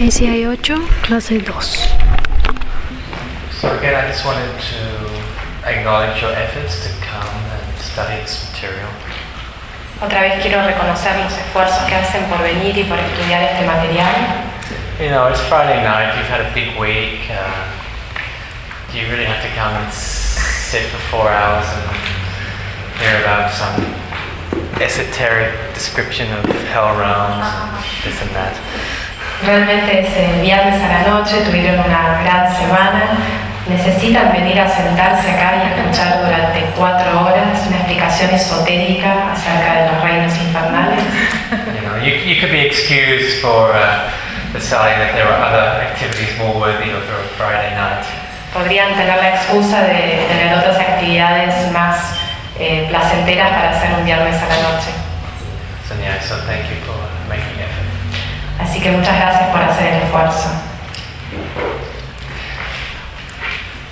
ACI 8, clase 2. So again, I just wanted to acknowledge your efforts to come and study this material. Otra vez quiero reconocer los esfuerzos que hacen por venir y por estudiar este material. You know, it's Friday night, you've had a big week. Uh, do you really have to come and sit for four hours and hear about some esoteric description of hell realms and this and that? Realmente es el viernes a la noche, tuvieron una gran semana. Necesitan venir a sentarse acá y escuchar durante cuatro horas una explicación esotérica acerca de los reinos infernales. You know, you, you could be excused for uh, deciding that there are other activities more worthy of a Friday night. Podrían tener la excusa de tener otras actividades más eh, placenteras para hacer un viernes a la noche. So yeah, so thank you for making effort. Así que muchas gracias por hacer el esfuerzo.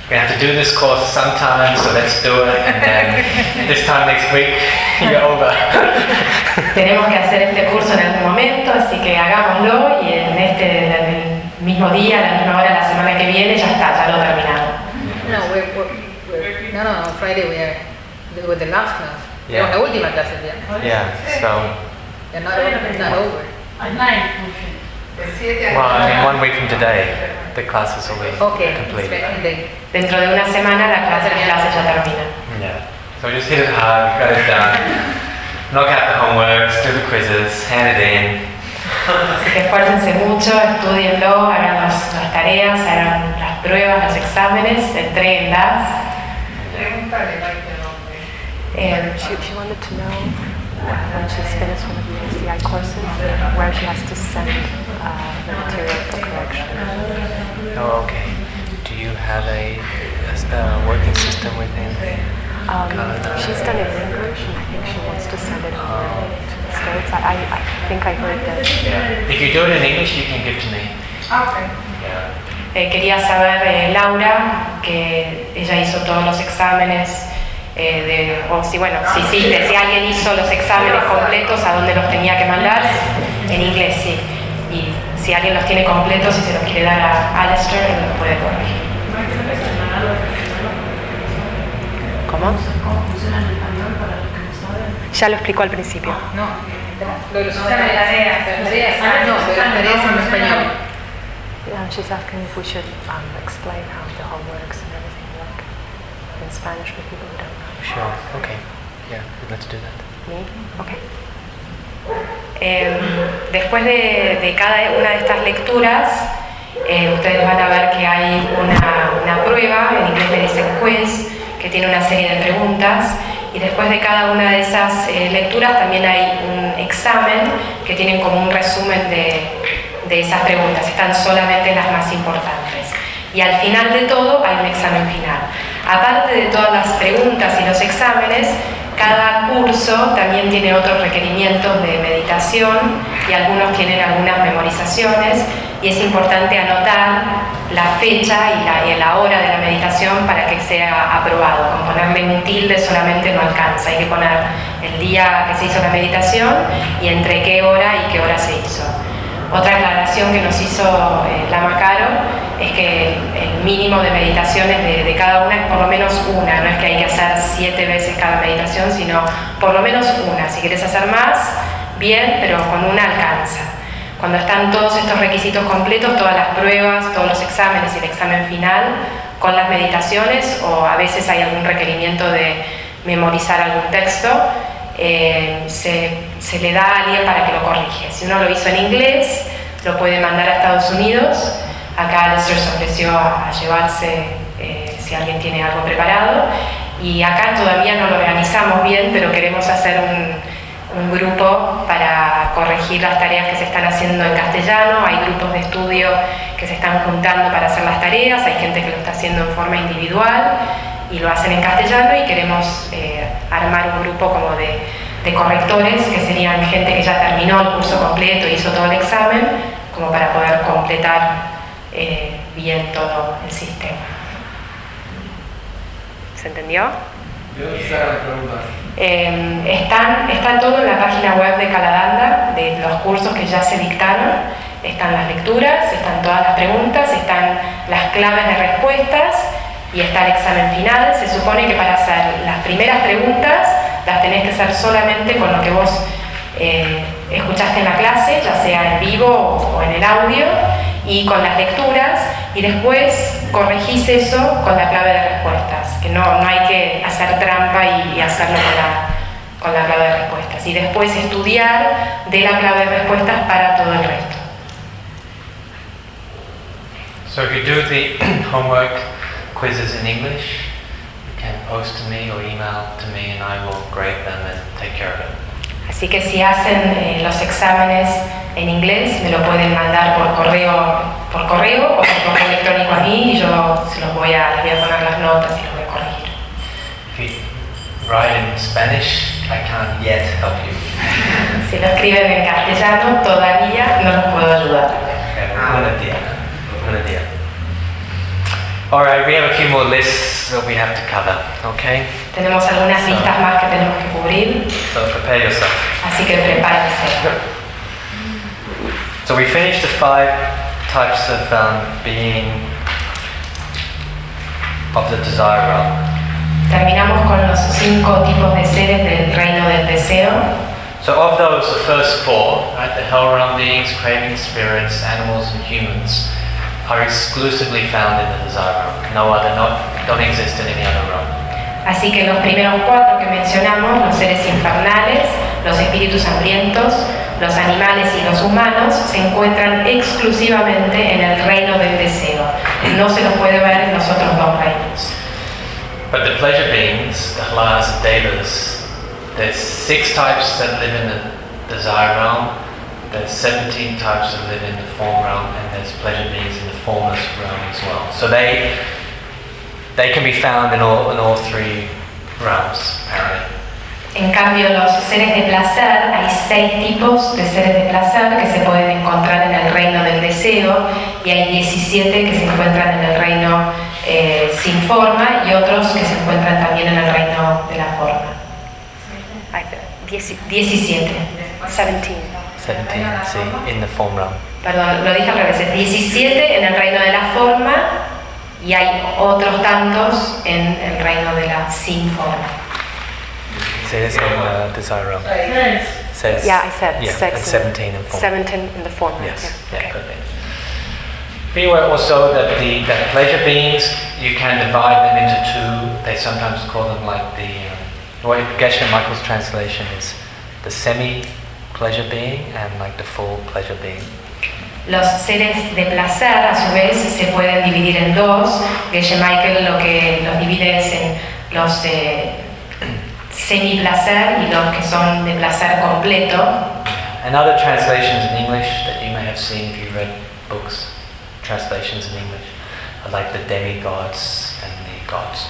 Gonna have to do this course sometime, so let's do it, and then this time next week, you're over. Tenemos que hacer este curso en algún momento, así que hagámoslo y en este en el mismo día, a la misma hora, la semana que viene, ya está, ya lo terminamos. No, we're, we're, we're, no, no, no, Friday we are with the last class. Yeah. Con la última clase ya. Yeah, so, They're not, it's not over. Well, I mean, one week from today, the classes will be Okay, the- Dentro de una semana la clase, las clases ya terminan. Yeah. So just hit it hard, got it done. Knock out the homeworks, do the quizzes, hand it in. Así que esfuércense mucho, estudienlo, hagan las, las tareas, hagan las pruebas, los exámenes, entreguenlas. Eh, She, she wanted to know when she's finished one of the ACI courses where she has to send uh, the material for correction. Oh, okay. Do you have a uh, working system within? Um, she's done it in English and I think she wants to send it over to the States. I, I, I think I heard that. Yeah. If you do it in English, you can give to me. Okay. Yeah. eh, quería saber, eh, Laura, que ella hizo todos los exámenes, eh, de, o si, bueno, si hiciste, si alguien hizo los exámenes completos, a dónde los tenía que mandar, en inglés, sí. Y si alguien los tiene completos y se los quiere dar a Alistair, él los puede corregir. ¿Cómo? Ya lo explicó al principio. No, lo de los exámenes. Las tareas. Ah, no, pero las tareas en español. She's asking if we should um, explain how the whole works and everything like in Spanish for people who don't know. Sure. Okay. Yeah, let's do that. Okay. Eh, después de, de cada una de estas lecturas, eh, ustedes van a ver que hay una, una prueba, en inglés le dicen quiz, que tiene una serie de preguntas, y después de cada una de esas eh, lecturas también hay un examen que tienen como un resumen de, de esas preguntas, están solamente las más importantes. Y al final de todo hay un examen final. Aparte de todas las preguntas y los exámenes, cada curso también tiene otros requerimientos de meditación y algunos tienen algunas memorizaciones y es importante anotar la fecha y la, hora de la meditación para que sea aprobado. Con ponerle un tilde solamente no alcanza, hay que poner el día que se hizo la meditación y entre qué hora y qué hora se hizo. Otra aclaración que nos hizo eh, la Macaro es que el mínimo de meditaciones de, de cada una es por lo menos una, no es que hay que hacer siete veces cada meditación, sino por lo menos una. Si quieres hacer más, bien, pero con una alcanza. Cuando están todos estos requisitos completos, todas las pruebas, todos los exámenes y el examen final, con las meditaciones, o a veces hay algún requerimiento de memorizar algún texto, eh, se, se le da a alguien para que lo corrige. Si uno lo hizo en inglés, lo puede mandar a Estados Unidos. Acá Lester se ofreció a, llevarse eh, si alguien tiene algo preparado. Y acá todavía no lo organizamos bien, pero queremos hacer un, un grupo para corregir las tareas que se están haciendo en castellano. Hay grupos de estudio que se están juntando para hacer las tareas. Hay gente que lo está haciendo en forma individual y lo hacen en castellano y queremos eh, armar un grupo como de, de correctores que serían gente que ya terminó el curso completo y hizo todo el examen como para poder completar eh, bien todo el sistema. ¿Se entendió? Eh, están, está todo en la página web de Caladanda, de los cursos que ya se dictaron, están las lecturas, están todas las preguntas, están las claves de respuestas y está el examen final. Se supone que para hacer las primeras preguntas las tenés que hacer solamente con lo que vos eh, escuchaste en la clase, ya sea en vivo o en el audio, y con las lecturas, y después corregís eso con la clave de respuestas, que no, no hay que hacer trampa y, hacerlo con la, con la clave de respuestas, y después estudiar de la clave de respuestas para todo el resto. So if you do the homework quizzes in English, can post to me or email to me and I will grade them and take care of it. Así que si hacen eh, los exámenes en inglés, me lo pueden mandar por correo, por correo o por correo electrónico a mí y yo se los voy a, les voy a poner las notas y los voy a corregir. If you write in Spanish, I can't yet help you. Si lo escriben en castellano, todavía no los puedo ayudar. Okay, buena día. Buena día. All right, we have a few more lists that we have to cover, okay? Tenemos algunas listas más que tenemos que cubrir, So prepare yourself. así que prepárense. So we finished the five types of um, being of the desire realm. Terminamos con los cinco tipos de seres del reino del deseo. So of those, the first four, right, the hell realm beings, craving spirits, animals, and humans, are exclusively found in the desire realm. No other, not don't exist in any other realm. Así que los primeros cuatro que mencionamos, los seres infernales, los espíritus hambrientos, los animales y los humanos, se encuentran exclusivamente en el reino del deseo. No se los puede ver en los otros dos reinos. But the pleasure beings, the halas and devas, there's six types that live in the desire realm. There's 17 types that live in the form realm, and there's pleasure beings in the formless realm as well. So they they can be found in all in all three realms, apparently. En cambio, los seres de placer, hay seis tipos de seres de placer que se pueden encontrar en el reino del deseo y hay 17 que se encuentran en el reino eh, sin forma y otros que se encuentran también en el reino de la forma. I said, dieci- 17. 17. 17, see, in the form realm. Perdón, lo dije al revés, es 17 en el reino de la forma y hay otros tantos en el reino de la sin forma. Says in the desire realm. Says Yeah, I said yeah, six. and 17 in form. 17 in the form. Yes, Yeah. yeah, perfect. Be aware also that the that pleasure beings you can divide them into two. They sometimes call them like the um, what Geshe Michael's translation is the semi pleasure being and like the full pleasure being. Los seres de placer, a su vez, se pueden dividir en dos. Geshe Michael lo que los divide es en los de semi-placer y los que son de placer completo. And other translations in English that you may have seen if you read books, translations in English, are like the demigods and the gods.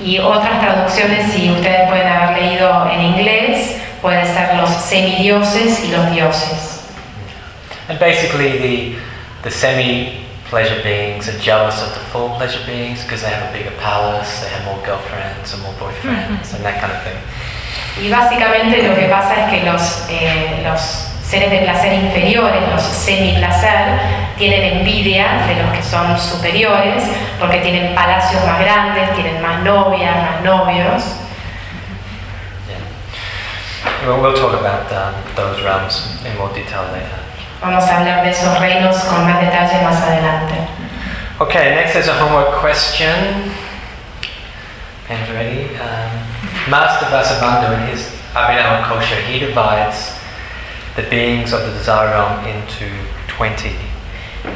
Y otras traducciones, si ustedes pueden haber leído en inglés, pueden ser los semidioses y los dioses. And basically, the, the semi pleasure beings are jealous of the full pleasure beings because they have a bigger palace, they have more girlfriends and more boyfriends, and that kind of thing. Y básicamente lo que pasa es que los, eh, los seres de placer inferiores, los semi-placer, tienen envidia de los que son superiores porque tienen palacios más grandes, tienen más novias, más novios. Well, we'll talk about um, those realms in more detail later. Vamos a hablar de esos reinos con más detalle más adelante. Okay, next is a homework question. And ready? Um, Master Vasubandhu in his Abhidhamma Kosha, he divides the beings of the desire realm into 20.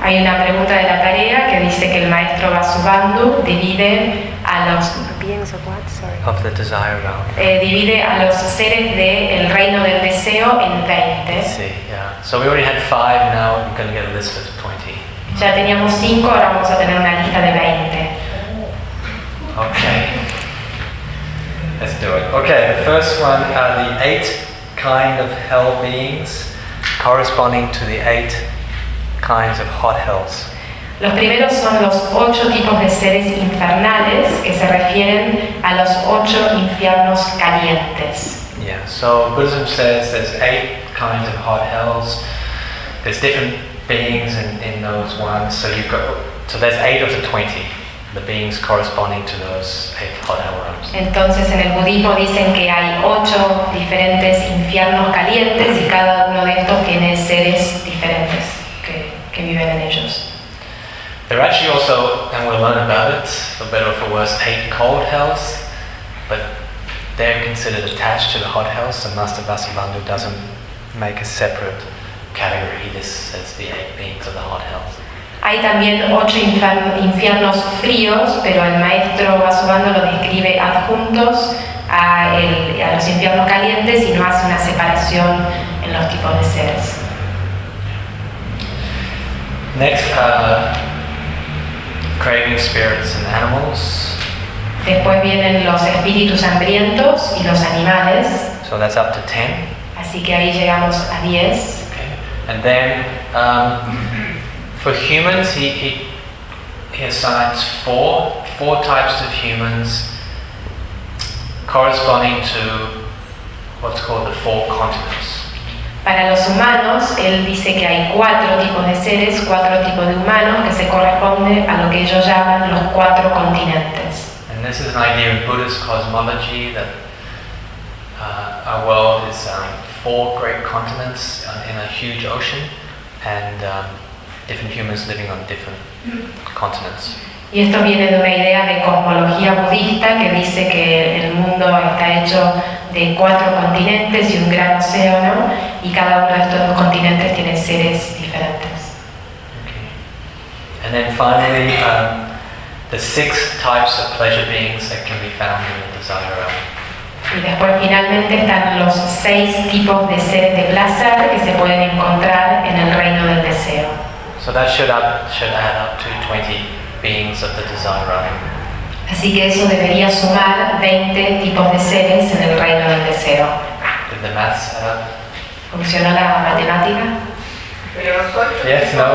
Hay una pregunta de la tarea que dice que el maestro Vasubandhu divide a los, Beings of what? Sorry. Of the desire realm. eh, divide a los seres del reino del deseo en 20. Let's see, yeah. So we already had five, now we're going to get a list of 20. Ya teníamos 5, ahora vamos a tener una lista de 20. Okay. Let's do it. Okay, the first one are the eight kind of hell beings corresponding to the eight kinds of hot hells. Los primeros son los ocho tipos de seres infernales que se refieren a los ocho infiernos calientes. Yeah, so Buddhism says there's eight kinds of hot hells. there's different beings in, in those ones. So you've got so there's eight of the twenty, the beings corresponding to those eight hot hell realms. Entonces en el budismo dicen que hay ocho diferentes infiernos calientes y cada uno de estos tiene seres diferentes que, que viven en ellos. There are actually also, and we'll learn about it, for better or for worse, eight cold hells, but they're considered attached to the hot hells, so Master Vasubandhu doesn't make a separate category. He just says the eight beings of the hot hells. Hay también ocho infiernos fríos, pero el maestro Vasubandhu los describe adjuntos a, el- a los infiernos calientes y no hace una separación en los tipos de seres. Next, uh, craving spirits and animals. Después vienen los espíritus hambrientos y los animales, So that's up to 10. así que ahí llegamos a 10. Okay. And then um, for humans, he, he, he assigns four, four types of humans corresponding to what's called the four continents. Para los humanos, él dice que hay cuatro tipos de seres, cuatro tipos de humanos que se corresponden a lo que ellos llaman los cuatro continentes. And this is an idea in Buddhist cosmology that uh, our world is um, four great continents uh, in a huge ocean and um, different humans living on different continents. Y esto viene de una idea de cosmología budista que dice que el mundo está hecho de cuatro continentes y un gran océano y cada uno de estos dos continentes tiene seres diferentes. Okay. And then finally, um, the six types of pleasure beings that can be found in the desire realm. Y después finalmente están los seis tipos de seres de placer que se pueden encontrar en el reino del deseo. So that should, up, should add up to 20 beings of the desire realm. Así que eso debería sumar 20 tipos de seres en el reino del deseo. The? ¿Funcionó la matemática? Pero ocho Yes, no.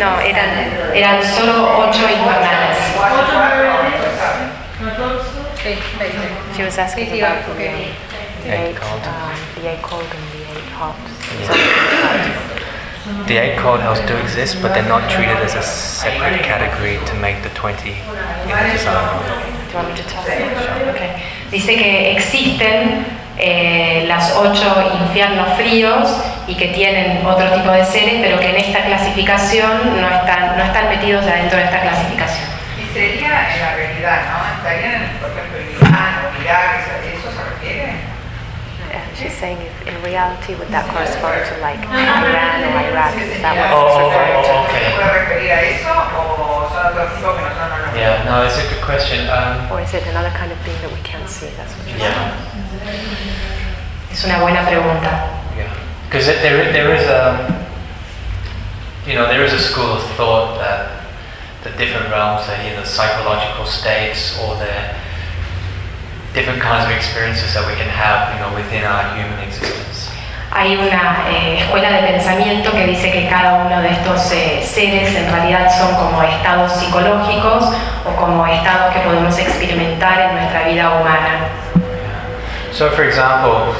No, eran, eran solo 8 infernales. She was asking about the, the cold. um, the eight cold and the eight hot. Yeah. The eight cold hells do exist, but they're not treated as a separate category to make the 20 in the desire realm. Do you want me to tell you? Ok. Dice que existen eh, las ocho infiernos fríos y que tienen otro tipo de seres, pero que en esta clasificación no están, no están metidos adentro de esta clasificación. Y sería en la realidad, ¿no? Estarían, por ejemplo, en Irán o Irak, She's saying if in reality would that correspond to like Iran or Iraq? Is that what Oh, it's oh, referring oh, to? okay. ¿Se puede referir a eso o son otros tipos que no son los Yeah, no, it's a good question. Um, Or is it another kind of being that we can't see? That's what she's yeah, Es una buena pregunta. yeah. Because there, there is a, you know, there is a school of thought that the different realms are either psychological states or they're different kinds of experiences that we can have, you know, within our human existence. Hay una eh, escuela de pensamiento que dice que cada uno de estos eh, seres en realidad son como estados psicológicos o como estados que podemos experimentar en nuestra vida humana. So, for example,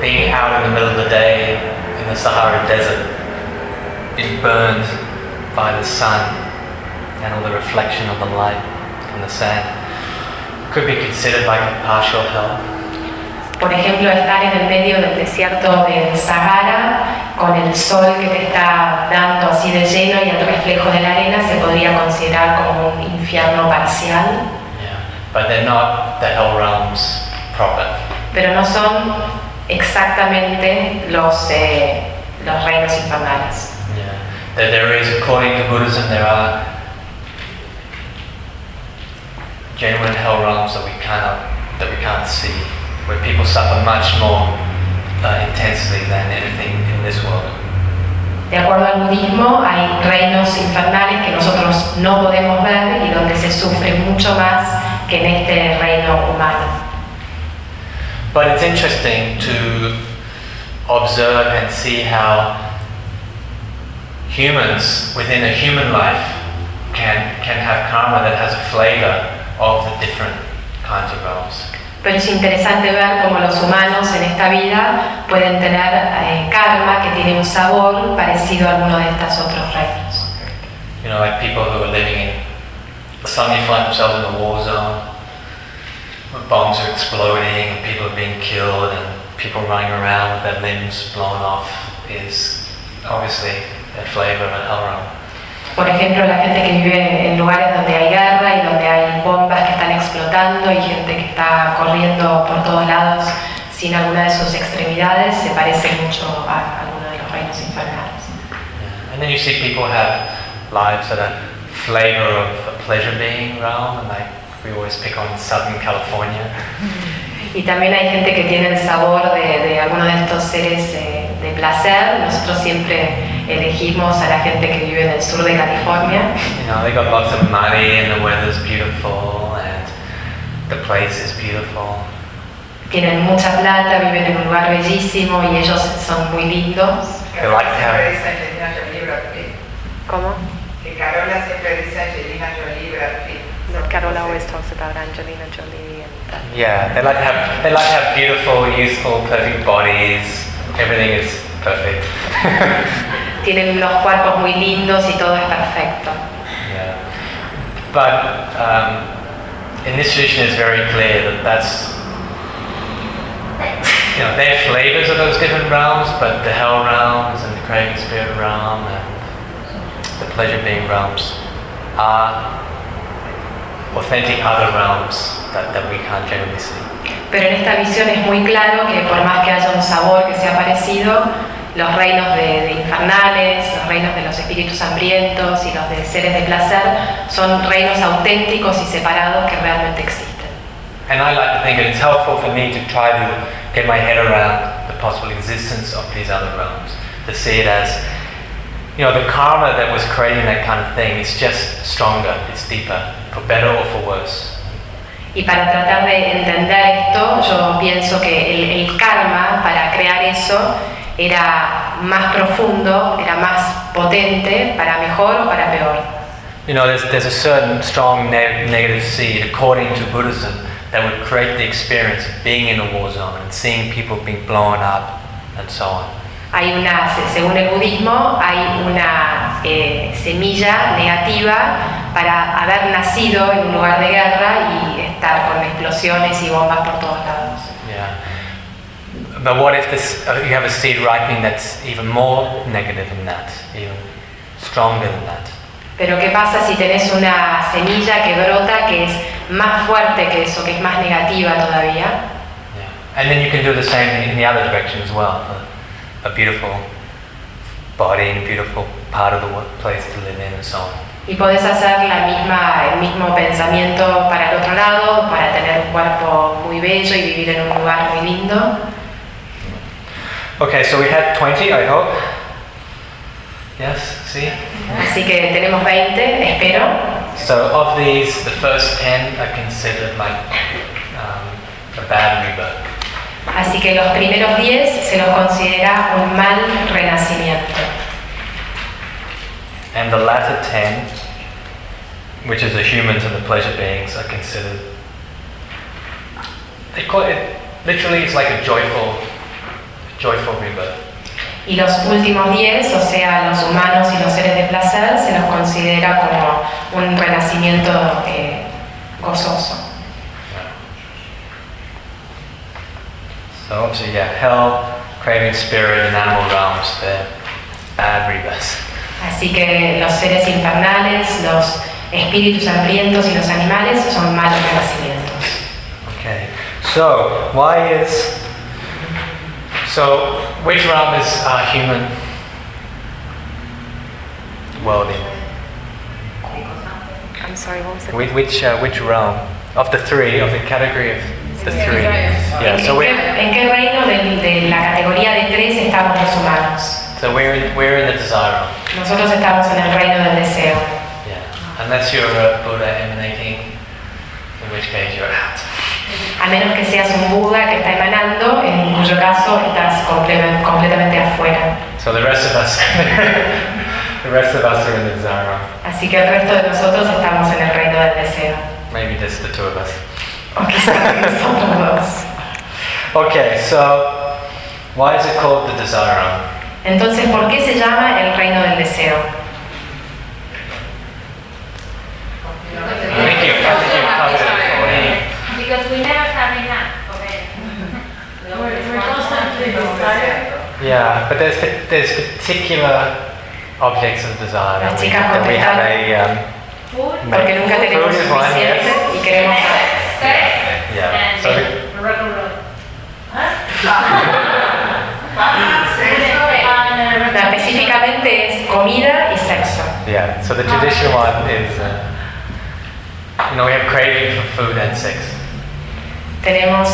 being out in the middle of the day in the Sahara Desert, being burned by the sun and all the reflection of the light from the sand, could be considered like a partial hell. Por ejemplo, estar en el medio del desierto del Sahara con el sol que te está dando así de lleno y el reflejo de la arena se podría considerar como un infierno parcial, Yeah. But they're not the hell realms proper. pero no son exactamente los, eh, los reinos infernales. Yeah. There, there is, according to Buddhism, there are genuine hell realms that we cannot that we can't see, where people suffer much more uh, intensely than anything in this world. De acuerdo al budismo, hay reinos infernales que nosotros no podemos ver y donde se sufre mucho más que en este reino humano. But it's interesting to observe and see how humans within a human life can, can have karma that has a flavor of the different kinds of realms. Pero es interesante ver cómo los humanos en esta vida pueden tener eh, karma que tiene un sabor parecido a alguno de estos otros reinos. You know, like people who are living in, suddenly find themselves in a war zone, where bombs are exploding and people are being killed and people running around with their limbs blown off is obviously a flavor of a hell realm. Por ejemplo, la gente que vive en lugares donde hay guerra y donde hay bombas que están explotando y gente que está corriendo por todos lados sin alguna de sus extremidades se parece mucho a alguno de los reinos infernales. And then you see people have lives that are flavor of a pleasure being realm, and like we always pick on Southern California. Y también hay gente que tiene el sabor de, de alguno de estos seres eh, de placer. Nosotros siempre elegimos a la gente que vive en el sur de California. You know, they got lots of money and the weather's beautiful and the place is beautiful. Tienen mucha plata, viven en un lugar bellísimo y ellos son muy lindos. They like to Siempre have. ¿Cómo? Que Carola siempre dice Angelina Jolie, Brad Pitt. No, Carola always talks about Angelina Jolie and yeah, they like to have, they like to have beautiful, youthful, perfect bodies. Everything is perfect. Tienen unos cuerpos muy lindos y todo es perfecto. yeah. But um, in this tradition, it's very clear that that's you know, they're flavors of those different realms, but the hell realms and the craving spirit realm and the pleasure being realms are authentic other realms that, that we can't generally see. Pero en esta visión es muy claro que por más que haya un sabor que sea parecido, los reinos de, de infernales, los reinos de los espíritus hambrientos y los de seres de placer son reinos auténticos y separados que realmente existen. And I like to think it's helpful for me to try to get my head around the possible existence of these other realms, to see it as, you know, the karma that was creating that kind of thing is just stronger, it's deeper, for better or for worse. Y para tratar de entender esto, yo pienso que el, el karma para crear eso era más profundo, era más potente, para mejor o para peor. You know, there's, there's a certain strong ne- negative seed, according to Buddhism, that would create the experience of being in a war zone and seeing people being blown up and so on. Hay una, se- según el budismo, hay una eh, semilla negativa para haber nacido en un lugar de guerra y estar con explosiones y bombas por todos. But what if this, uh, you have a seed ripening that's even more negative than that, even stronger than that? Pero ¿qué pasa si tenés una semilla que brota que es más fuerte que eso, que es más negativa todavía? Yeah. And then you can do the same in, the other direction as well. A, a beautiful body and a beautiful part of the place to live in and so on. Y podés hacer la misma, el mismo pensamiento para el otro lado, para tener un cuerpo muy bello y vivir en un lugar muy lindo. Okay, so we had 20, I hope. Yes, see? Así que tenemos 20, espero. So of these, the first 10 are considered like um, a bad rebirth. Así que los primeros 10 se los considera un mal renacimiento. And the latter 10, which is the humans and the pleasure beings, are considered. They call it, literally, it's like a joyful, joyful rebirth. Y los últimos 10, o sea, los humanos y los seres de placer, se los considera como un renacimiento eh, gozoso. So obviously, yeah, hell, craving spirit, and animal realms, they're bad rebirths. Así que los seres infernales, los espíritus hambrientos y los animales son malos renacimientos. Okay. So why is so which realm is uh, human world in? I'm sorry, what was the Which which, uh, which realm of the three of the category of the three? Yeah. So we're en qué reino de, de la categoría de tres estamos los humanos? so we're in, we're in the desire realm. Nosotros estamos en el reino del deseo. Yeah. Unless you're a Buddha emanating, in which case you're out. A menos que seas un Buda que está emanando, en cuyo caso estás comple- completamente afuera. So the rest of us, the rest of us are in the realm. Así que el resto de nosotros estamos en el reino del deseo. Maybe just the two of us. O quizás nosotros dos. Okay, so why is it called the desire? Entonces, ¿por qué se llama el reino del deseo? I think you, I think you covered it before. Because we never have enough of it. We're constantly desiring. Yeah, but there's there's particular objects of desire that we, that we have a um, Porque nunca tenemos food is one, suficiente yes. y queremos Yeah. and So And, No, específicamente es comida y sexo. yeah, so the traditional one is uh, you know we have craving for food and sex. Tenemos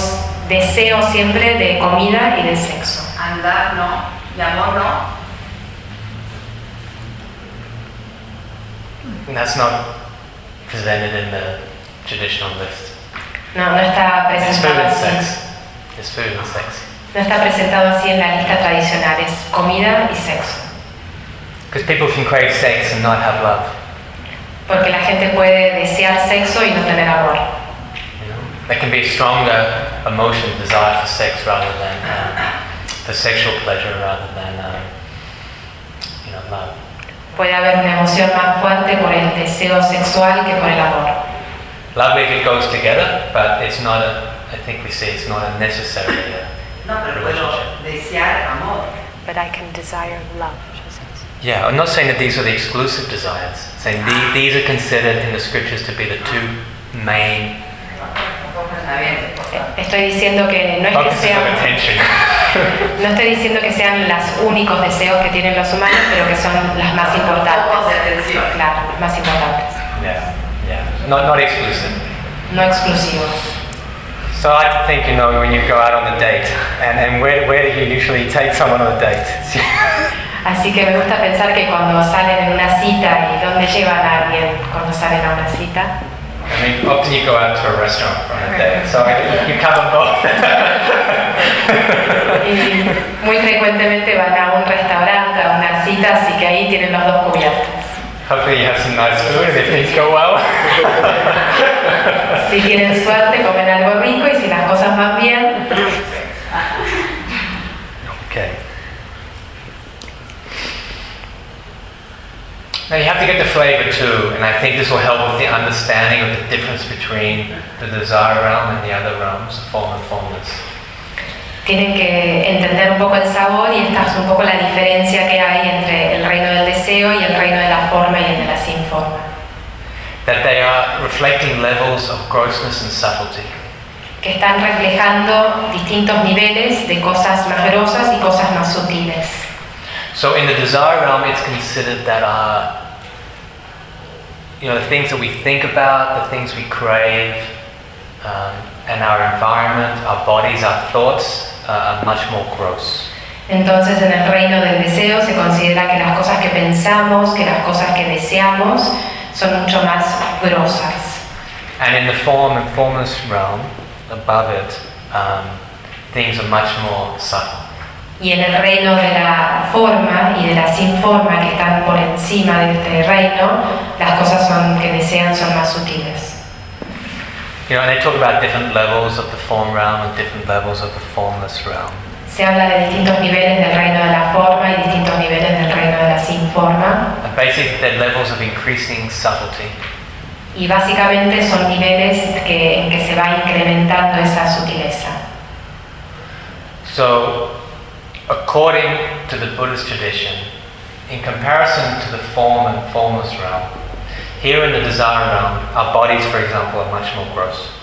deseo siempre de comida y de sexo. Andar no, y amor no. And that's not presented in the traditional list. No, no está It's food presentado and así. sex. It's food and sex. No está presentado así en la lista tradicional, es comida y sexo. Because people can crave sex and not have love. Porque la gente puede desear sexo y no tener amor. You know? There can be a stronger emotion, desire for sex rather than um, for sexual pleasure rather than um, you know love. Puede haber una emoción más fuerte por el deseo sexual que por el amor. Love maybe goes together, but it's not a. I think we say it's not a necessary a No, pero puedo relationship. desear amor. But I can desire love. Yeah, I'm not saying that these are the exclusive desires. Saying the, these are considered in the scriptures to be the two main Está bien. Estoy diciendo que no es que sean, no estoy diciendo que sean los únicos deseos que tienen los humanos, pero que son las más importantes. Claro, las más importantes, yeah, yeah, not not exclusive. no exclusivos. So I like to think, you know, when you go out on a date, and, and where, where do you usually take someone on a date? Así que me gusta pensar que cuando salen en una cita y dónde llevan a alguien cuando salen a una cita, I mean, often you go out to a restaurant on a date, so I- you cover both. y muy frecuentemente van a un restaurante, a una cita, así que ahí tienen los dos cubiertos. Hopefully you have some nice food and if things go well. Si tienen suerte, comen algo rico y si las cosas van bien, okay. Now you have to get the flavor too, and I think this will help with the understanding of the difference between the desire realm and the other realms, the form and formless. tienen que entender un poco el sabor y esta es un poco la diferencia que hay entre el reino del deseo y el reino de la forma y el de la sin forma. That they are reflecting levels of grossness and subtlety. Que están reflejando distintos niveles de cosas más grosas y cosas más sutiles. So in the desire realm, it's considered that our, you know, the things that we think about, the things we crave, um, and our environment, our bodies, our thoughts uh, are much more gross. Entonces en el reino del deseo se considera que las cosas que pensamos, que las cosas que deseamos son mucho más grosas. And in the form and formless realm, above it, um, things are much more subtle. Y en el reino de la forma y de la sin forma que están por encima de este reino, las que desean son más sutiles. You know, and they talk about different levels of the form realm and different levels of the formless realm. Se habla de distintos niveles del reino de la forma y distintos niveles del reino de la sin forma. And basically, they're levels of increasing subtlety. Y básicamente son niveles que, en que se va incrementando esa sutileza. So, according to the Buddhist tradition, in comparison to the form and formless realm, here in the desire realm, our bodies, for example, are much more gross.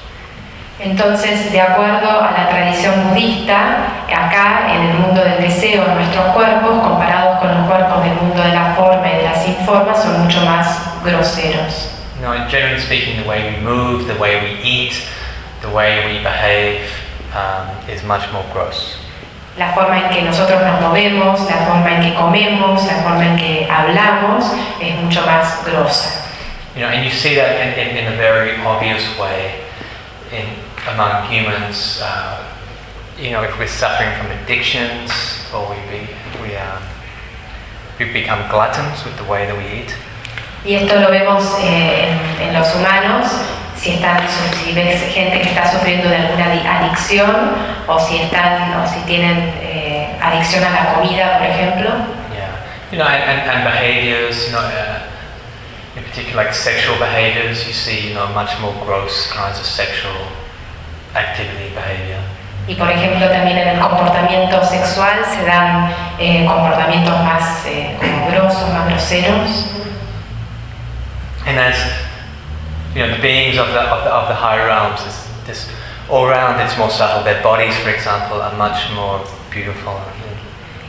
Entonces, de acuerdo a la tradición budista, acá en el mundo del deseo, nuestros cuerpos, comparados con los cuerpos del mundo de la forma y de la sin forma, son mucho más groseros. You know, generally speaking, the way we move, the way we eat, the way we behave um, is much more gross. La forma en que nosotros nos movemos, la forma en que comemos, la forma en que hablamos es mucho más grosa. You know, and you see that in, in, in a very obvious way in, among humans. Uh, you know, if we're suffering from addictions or we, be, we, um, we become gluttons with the way that we eat. Y esto lo vemos eh, en, en los humanos, si están si ves gente que está sufriendo de alguna adi- adicción o si están o si tienen eh, adicción a la comida, por ejemplo. Yeah. You know, and, and, and behaviors, you know, uh, particular like sexual behaviors, you see, you know, much more gross kinds of sexual activity, behavior. Y por ejemplo también en el comportamiento sexual se dan eh, comportamientos más eh, como grosos, más groseros. And as, you know, the beings of the, of the, of the higher realms, is this, all around it's more subtle. Their bodies, for example, are much more beautiful.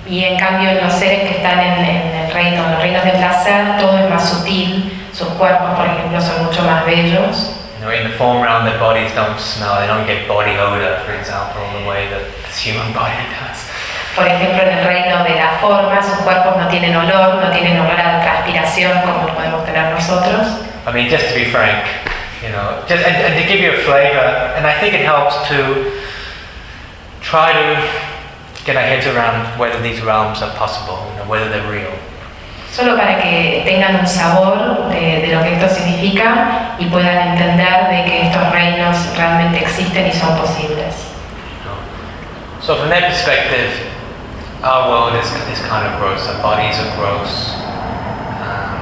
Y en cambio en los seres que están en, en el reino, en los reinos de placer, todo es más sutil. Sus cuerpos, por ejemplo, son mucho más bellos. You know, in the form realm, their bodies don't smell. They don't get body odor, for example, the way that the human body does. Por ejemplo, en el reino de la forma, sus cuerpos no tienen olor, no tienen olor a transpiración como lo podemos tener nosotros. I mean, just to be frank, you know, just, and, and to give you a flavor, and I think it helps to try to get our heads around whether these realms are possible, you know, whether they're real. Solo para que tengan un sabor de, de lo que esto significa y puedan entender de que estos reinos realmente existen y son posibles. So from their perspective, our world is, is kind of gross. Our bodies are gross. Um,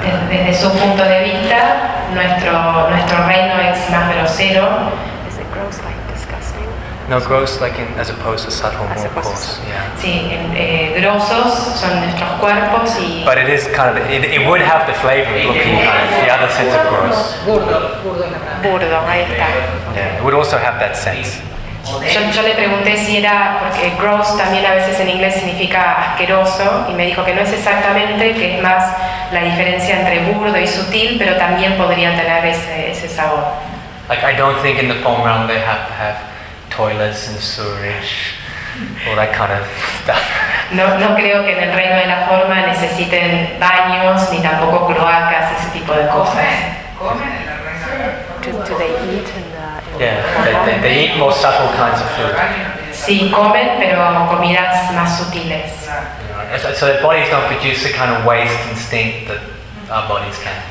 Desde, desde su punto de vista, nuestro, nuestro reino es más grosero, Is it gross, like disgusting? No, gross like in, as opposed to subtle, As more opposed coarse. Yeah. sí, en- eh, grosos son nuestros cuerpos y But it is kind of, it, it would have the flavor of looking kind of the other sense of gross. Burdo, burdo. Burdo, ahí está. Yeah, it would also have that sense. Yo, yo le pregunté si era, porque gross también a veces en inglés significa asqueroso, y me dijo que no es exactamente, que es más la diferencia entre burdo y sutil, pero también podría tener ese, ese sabor. Like I don't think in the form realm they have to have toilets and sewage, all that kind of stuff. No, no creo que en el reino de la forma necesiten baños, ni tampoco cloacas, ese tipo de cosas. Comen, comen en la reina de la Do, do they eat in the, in Yeah, the they, they, they eat more subtle kinds of El food. baño no tiene Sí, comen, pero comidas más sutiles. nada. You know, so, so their bodies don't produce the kind of waste instinct that our bodies can.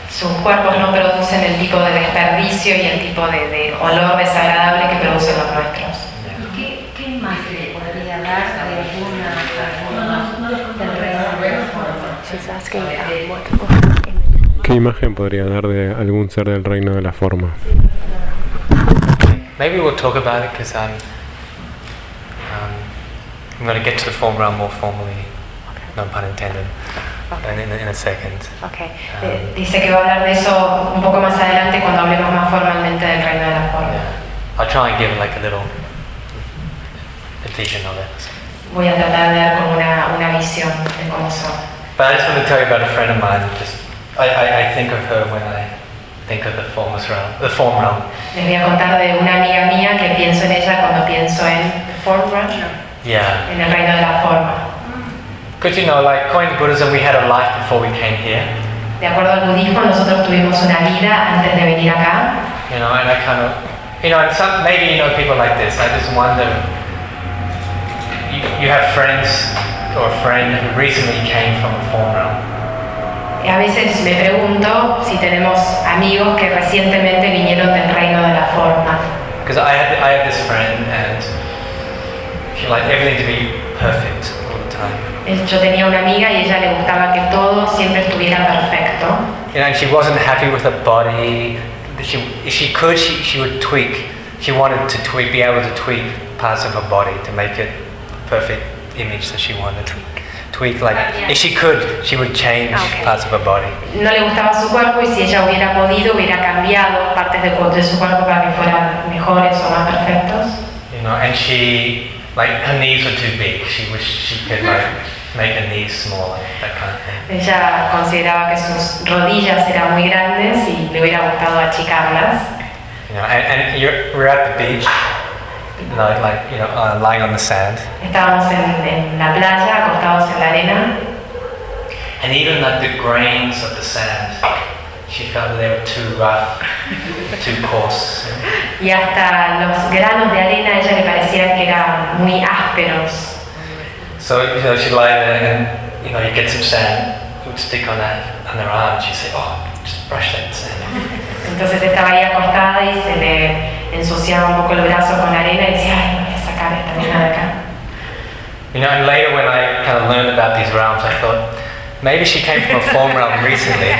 Sus cuerpos no producen el tipo de desperdicio y el tipo de, de olor desagradable que producen los nuestros. ¿Qué, qué imagen podría dar de alguna, um. ¿Qué imagen podría dar de algún ser del reino de la forma? Maybe we'll talk about it because I'm, um, I'm going to get to the form realm more formally, no pun intended, in, in, in a second. Okay. Eh, Dice que va a hablar de eso un poco más adelante cuando hablemos más formalmente del reino de la forma. Yeah. I'll try and give like a little vision of it. Voy a tratar de dar como una, una visión de cómo son. But I just want to tell you about a friend of mine. Just I, I, I think of her when I think of the formless realm, the form realm. Les voy a contar de una amiga mía que pienso en ella cuando pienso en the form realm, Yeah. en el reino de la forma. Because you know, like according to Buddhism, we had a life before we came here. De acuerdo al budismo, nosotros tuvimos una vida antes de venir acá. You know, and I kind of, you know, and some maybe you know people like this. I just wonder. You, you have friends or a friend who recently came from a form realm. A veces me pregunto si tenemos amigos que recientemente vinieron del reino de la forma. Because I had I had this friend and she liked everything to be perfect Yo tenía una amiga y ella le gustaba que todo siempre estuviera perfecto. You know, and she wasn't happy with her body. She, if she could, she, she would tweak. She wanted to tweak, be able to tweak parts of her body to make it perfect image that she wanted. Tweak, like, if she could, she would change Okay. parts of her body. No le gustaba su cuerpo y si ella hubiera podido hubiera cambiado partes de, de su cuerpo para que fueran mejores o más perfectos. You know, and she, like, her knees were too big. She wished she could, like, make her knees smaller, that kind of thing. Ella consideraba que sus rodillas eran muy grandes y le hubiera gustado achicarlas. You know, and, and you're, we're at the beach, like, like you know, uh, lying on the sand. Estábamos en, en la playa, acostados en la arena, And even like the grains of the sand, she felt that they were too rough, too coarse. y hasta los granos de arena ella le parecían que eran muy ásperos. So you know, she'd lie there and you know, you get some sand, it would stick on her on her arm. She'd say, "Oh, just brush that sand. Entonces estaba ahí acostada y se le ensuciaba un poco el brazo con arena y decía, ay, voy a sacar esta arena de acá. You know, and later when I kind of learned about these realms, I thought maybe she came from a form realm recently.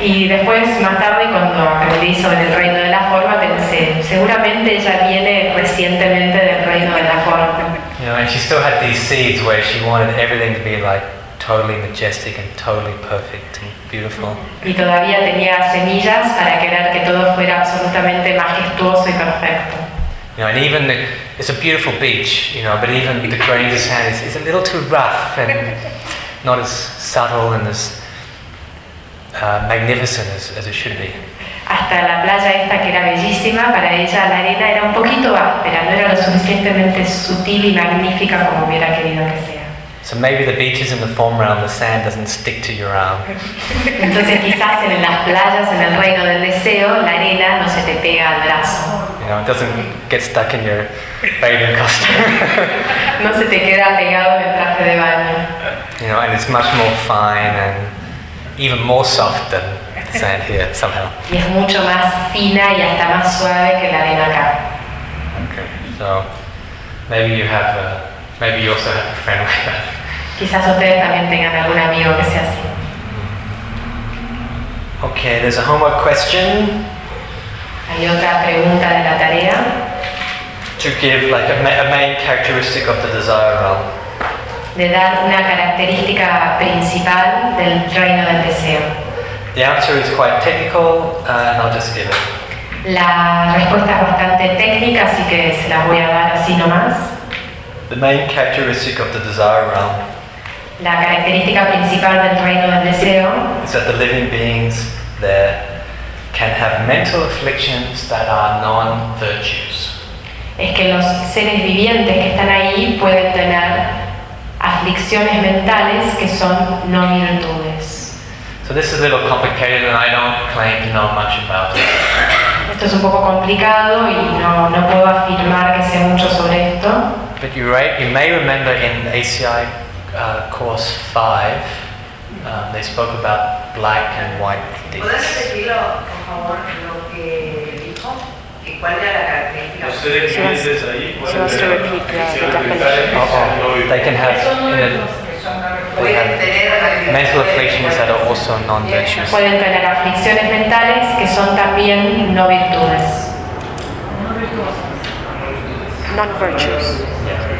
Y después, más tarde, cuando aprendí sobre el reino de la forma, pensé, seguramente ella viene recientemente del reino de la forma. You know, and she still had these seeds where she wanted everything to be like totally majestic and totally perfect and beautiful. Y todavía tenía semillas para querer que todo fuera absolutamente majestuoso y perfecto. You know, and even the, it's a beautiful beach, you know, but even the grains of sand is, is a little too rough and not as subtle and as uh, magnificent as, as it should be. Hasta la playa esta que era bellísima, para ella la arena era un poquito áspera, no era lo suficientemente sutil y magnífica como hubiera querido que sea. So maybe the beaches in the form realm, the sand doesn't stick to your arm. Entonces quizás en las playas, en el reino del deseo, la arena no se te pega al brazo, You know, it doesn't get stuck in your bathing costume. no se te queda pegado en el traje de baño. You know, and it's much more fine and even more soft than the sand here somehow. Y es mucho más fina y hasta más suave que la arena acá. Okay. So maybe you have a, maybe you also have a friend like that. Quizás ustedes también tengan algún amigo que sea así. Mm-hmm. Okay, there's a homework question Hay otra pregunta de la tarea. to give like a, ma- a main characteristic of the desire realm. De dar una característica principal del reino del deseo. The answer is quite technical, uh, and I'll just give it. La respuesta es bastante técnica, así que se la voy a dar así nomás. The main characteristic of the desire realm La característica principal del reino del deseo is that the living beings there can have mental afflictions that are non-virtues. es que los seres vivientes que están ahí pueden tener aflicciones mentales que son no virtudes. So this is a little complicated, and I don't claim to know much about it. Esto es un poco complicado y no, no puedo afirmar que sé mucho sobre esto, But you, right, you may remember in ACI uh, course five, um, they spoke about black and white ¿Puedes repetirlo, por favor, lo que She wants- she wants to repeat the- tener the definition. Oh, que sean no oh, they can have you know, they pueden have mental afflictions that are also non-virtues. pueden tener aflicciones mentales que son también no virtudes. Non-virtues.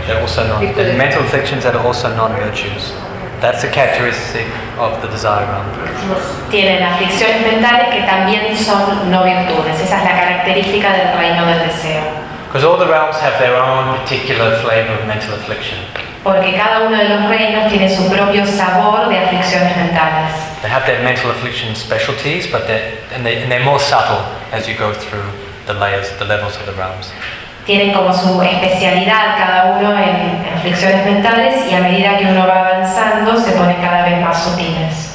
They're also non. and mental afflictions that are also non-virtues. That's a characteristic of the desire realm. Tienen aflicciones mentales que también son no virtudes. Esa es la característica del reino del deseo. Because all the realms have their own particular flavor of mental affliction. Porque cada uno de los reinos tiene su propio sabor de aflicciones mentales. They have their mental affliction specialties, but they're, and, they, and they're more subtle as you go through the layers, the levels of the realms. Tienen como su especialidad cada uno en en aflicciones mentales y a medida que uno va avanzando se ponen cada vez más sutiles.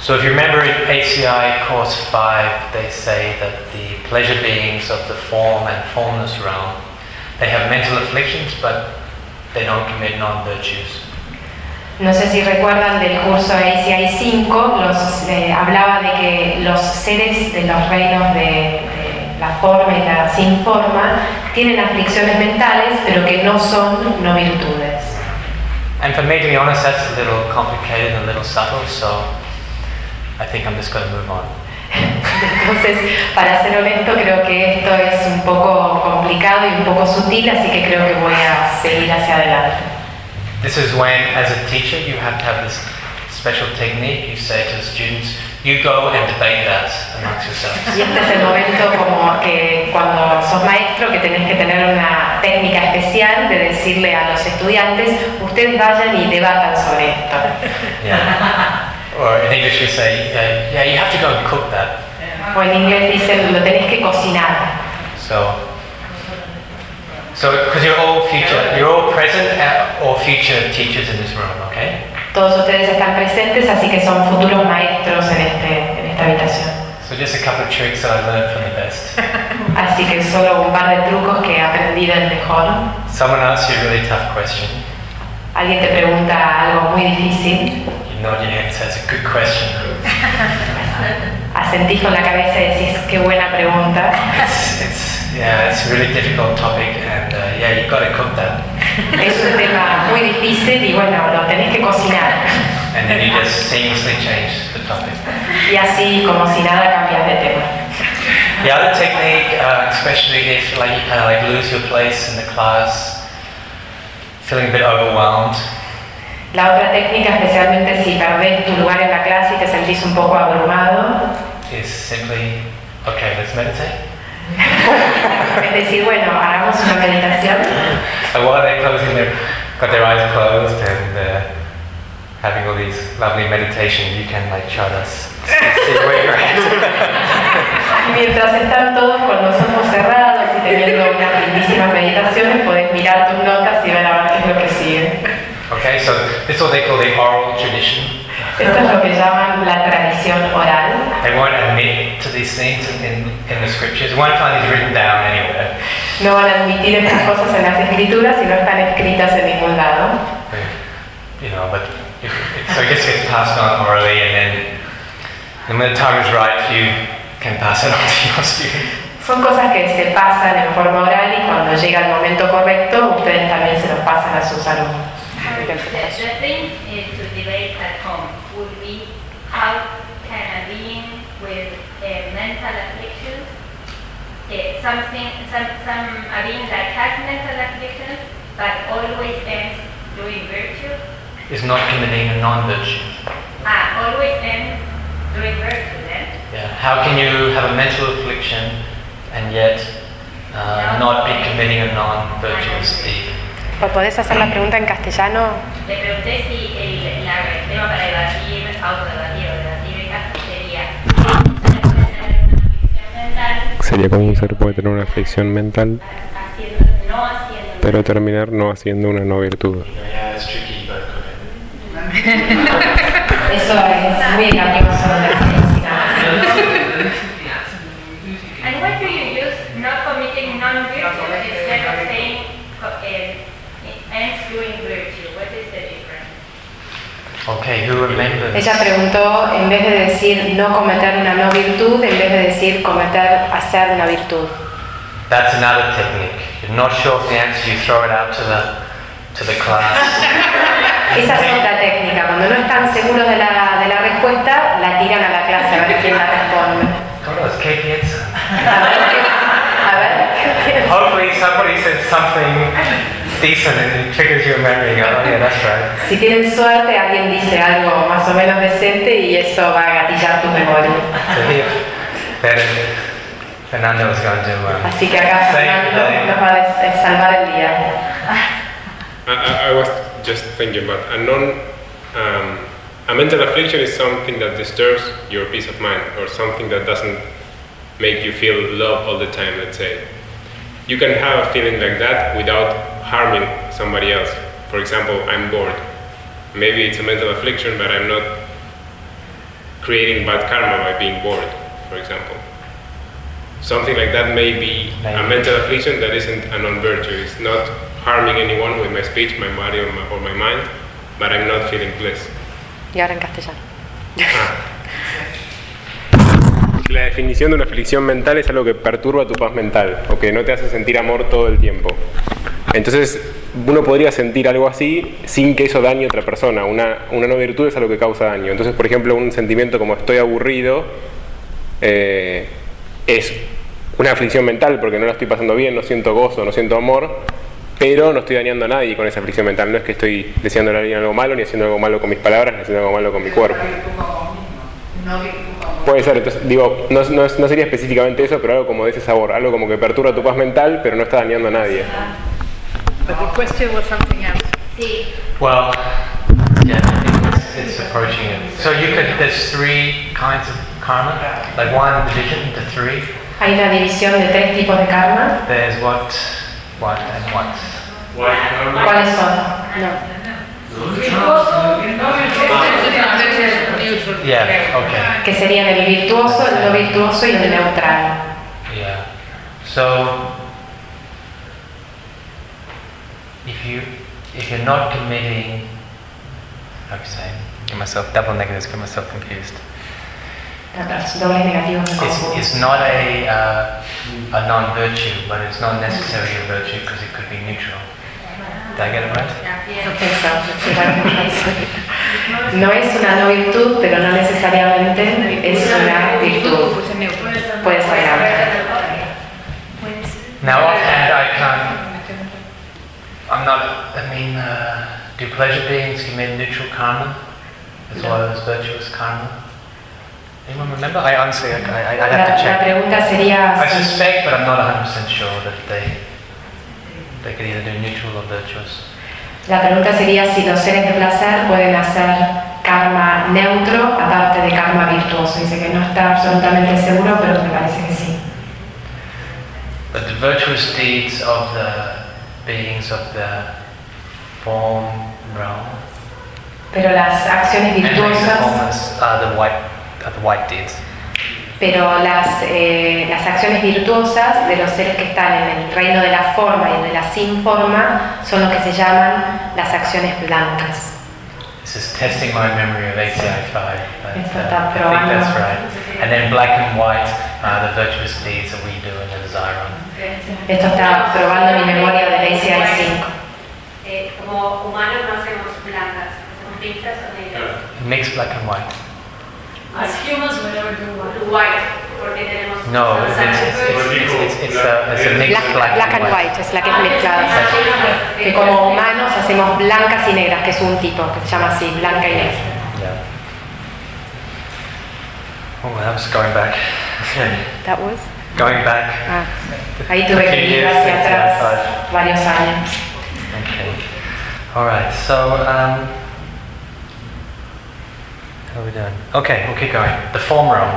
So if you remember in ACI Course 5, they say that the pleasure beings of the form and formless realm, they have mental afflictions, but they don't commit non-virtues. No sé si recuerdan del curso ACI 5, los, eh, hablaba de que los seres de los reinos de, de la forma y la sin forma tienen aflicciones mentales, pero que no son no virtudes. And for me, to be honest, that's a little complicated and a little subtle, so I think I'm just going to move on. Entonces, para ser honesto, creo que esto es un poco complicado y un poco sutil, así que creo que voy a seguir hacia adelante. This is when, as a teacher, you have to have this special technique. You say to the students, you go and debate that amongst yourselves. Y este es el momento como que cuando sos maestro que tenés que tener una técnica especial de decirle a los estudiantes, ustedes vayan y debatan sobre esto. Yeah. Or in English, we say, yeah, yeah, you have to go and cook that. O en inglés dicen, lo tenés que cocinar. So, so because you're all future, you're all present uh, or future teachers in this room, okay? Todos ustedes están presentes, así que son futuros maestros en, este, en esta habitación. So just a couple of tricks that I learned from the best. Así que solo un par de trucos que aprendí del mejor. Someone asks you a really tough question. Alguien te pregunta algo muy difícil. You nod your head it's a good question. asentís con la cabeza y decís, qué buena pregunta. It's, it's yeah, it's a really difficult topic, and uh, yeah, you got to cook that, Es un tema muy difícil y bueno, lo tenés que cocinar. and then you just seamlessly change the topic. Y así, como si nada, cambias de tema. The other technique, uh, especially if like you kind of like lose your place in the class, feeling a bit overwhelmed, La otra técnica, especialmente si perdés tu lugar en la clase y te sentís un poco abrumado, is simply okay. Let's meditate. es decir, bueno, hagamos una meditación. And while they're closing their, got their eyes closed and uh, having all these lovely meditation, you can like try to s- see where you're at. Mientras están todos con los ojos cerrados y teniendo unas lindísimas meditaciones, podés mirar tus notas y ver a ver qué es lo que sigue. okay, so this is what they call the oral tradition. Esto es lo que llaman la tradición oral. They won't admit to these things in, in the scriptures. You won't find these written down anywhere. No van a admitir estas cosas en las escrituras y no están escritas en ningún lado. You know, but if, so it gets gets passed on orally, and then, and when the time is right, you can pass it on to your students. Son cosas que se pasan en forma oral y cuando llega el momento correcto, ustedes también se los pasan a sus alumnos. How can a being with a mental afflictions, eh, something, some, some, a being that has mental afflictions but always ends doing virtue, Is not committing a non-virtue. ah, always ends doing virtue then. Yeah. How can you have a mental affliction and yet uh, not be committing a non-virtuous deed? ¿O podés hacer la pregunta en castellano? Le pregunté si el, la- el tema para debatir, autodebatir o Sería como un ser puede tener una aflicción mental, pero terminar no haciendo una no virtud. Okay. Who remembers? Ella preguntó, en vez de decir no cometer una no virtud, en vez de decir cometer, hacer una virtud. That's another technique. You're not sure of the answer, you throw it out to the to the class. Esa es otra técnica. Cuando no están seguros de la, de la respuesta, la tiran a la clase a ver quién la responde. oh, it's Kate Jensen. A ver, qué- a ver, Hopefully somebody says something decent and it triggers your memory. You go, oh yeah, that's right. si tienen suerte, alguien dice algo más o menos decente y eso va a gatillar tu memoria. So Fernando is going to. Um, Así que acá Fernando nos va a eh, salvar el día. I, I I was just thinking about a non, um, a mental affliction is something that disturbs your peace of mind or something that doesn't make you feel love all the time. Let's say you can have a feeling like that without harming somebody else. For example, I'm bored. Maybe it's a mental affliction, but I'm not creating bad karma by being bored. For example. Something like that may be a mental affliction that isn't a non-virtue. It's not harming anyone with my speech, my body, or my, or my mind, but I'm not feeling bliss. Y ahora en castellano. Ah. La definición de una aflicción mental es algo que perturba tu paz mental o que no te hace sentir amor todo el tiempo. Entonces, uno podría sentir algo así sin que eso dañe a otra persona. Una, no virtud es algo que causa daño. Entonces, por ejemplo, un sentimiento como estoy aburrido eh, es una aflicción mental porque no la estoy pasando bien, no siento gozo, no siento amor, pero no estoy dañando a nadie con esa aflicción mental. No es que estoy deseándole a alguien algo malo, ni haciendo algo malo con mis palabras, ni haciendo algo malo con mi cuerpo. no. Puede ser, entonces digo, no, no, no sería específicamente eso, pero algo como de ese sabor, algo como que perturba tu paz mental, pero no está dañando a nadie. But the question was something else. Sí, Well, yeah, I think it's, it's approaching it. So you could. There's three kinds of karma. Like one division into three. Hay una división de tres tipos de karma. There's what, what, and what. ¿Cuáles son? No. Yeah. Okay. Que serían el virtuoso, el no virtuoso y el neutral. Yeah. So if you if you're not committing how do you say get myself double negatives, get myself confused. Los dobles negativos de It's, Kong Fu. it's not a, uh, a non-virtue, but it's not necessarily a virtue because it could be neutral. Did I get it right? Eso, sí, bueno, No es una no virtud, pero no necesariamente es una virtud. Puede ser neutra. Now offhand, I can't. I'm not. I mean, uh, do pleasure beings commit neutral karma as well as virtuous karma? Anyone remember? I honestly, I, I, La, have to la check. pregunta sería I suspect, but I'm not 100% sure that they they could either do neutral or virtuous. La pregunta sería si los seres de placer pueden hacer karma neutro aparte de karma virtuoso. Dice que no está absolutamente seguro, pero me parece que sí. But the virtuous deeds of the beings of the form realm Pero las acciones virtuosas, are the white are the white deeds. Pero las, eh, las acciones virtuosas de los seres que están en el reino de la forma y de la sin forma son lo que se llaman las acciones blancas. This is testing my memory of ACI 5, but Esto uh, está I think probando. that's right. And then black and white are the virtuous deeds that we do in the. Esto está probando mi memoria del ACI 5. Eh, como humanos no hacemos blancas, hacemos pintas o negras. Mixed black and white. As humans we never do white. White, porque tenemos No, it's, it's, it's, it's, it's, a, it's a mixed Black, black, black and white es la que es mezclada. Que como humanos hacemos blancas y negras, que es un tipo que se llama así, blanca y negra. Yeah. Oh, that was going back. That was? going back. Ah, ahí tuve que ir hacia atrás varios años. Okay. All right. So, um, how are we doing? Okay, we'll keep going. The form realm.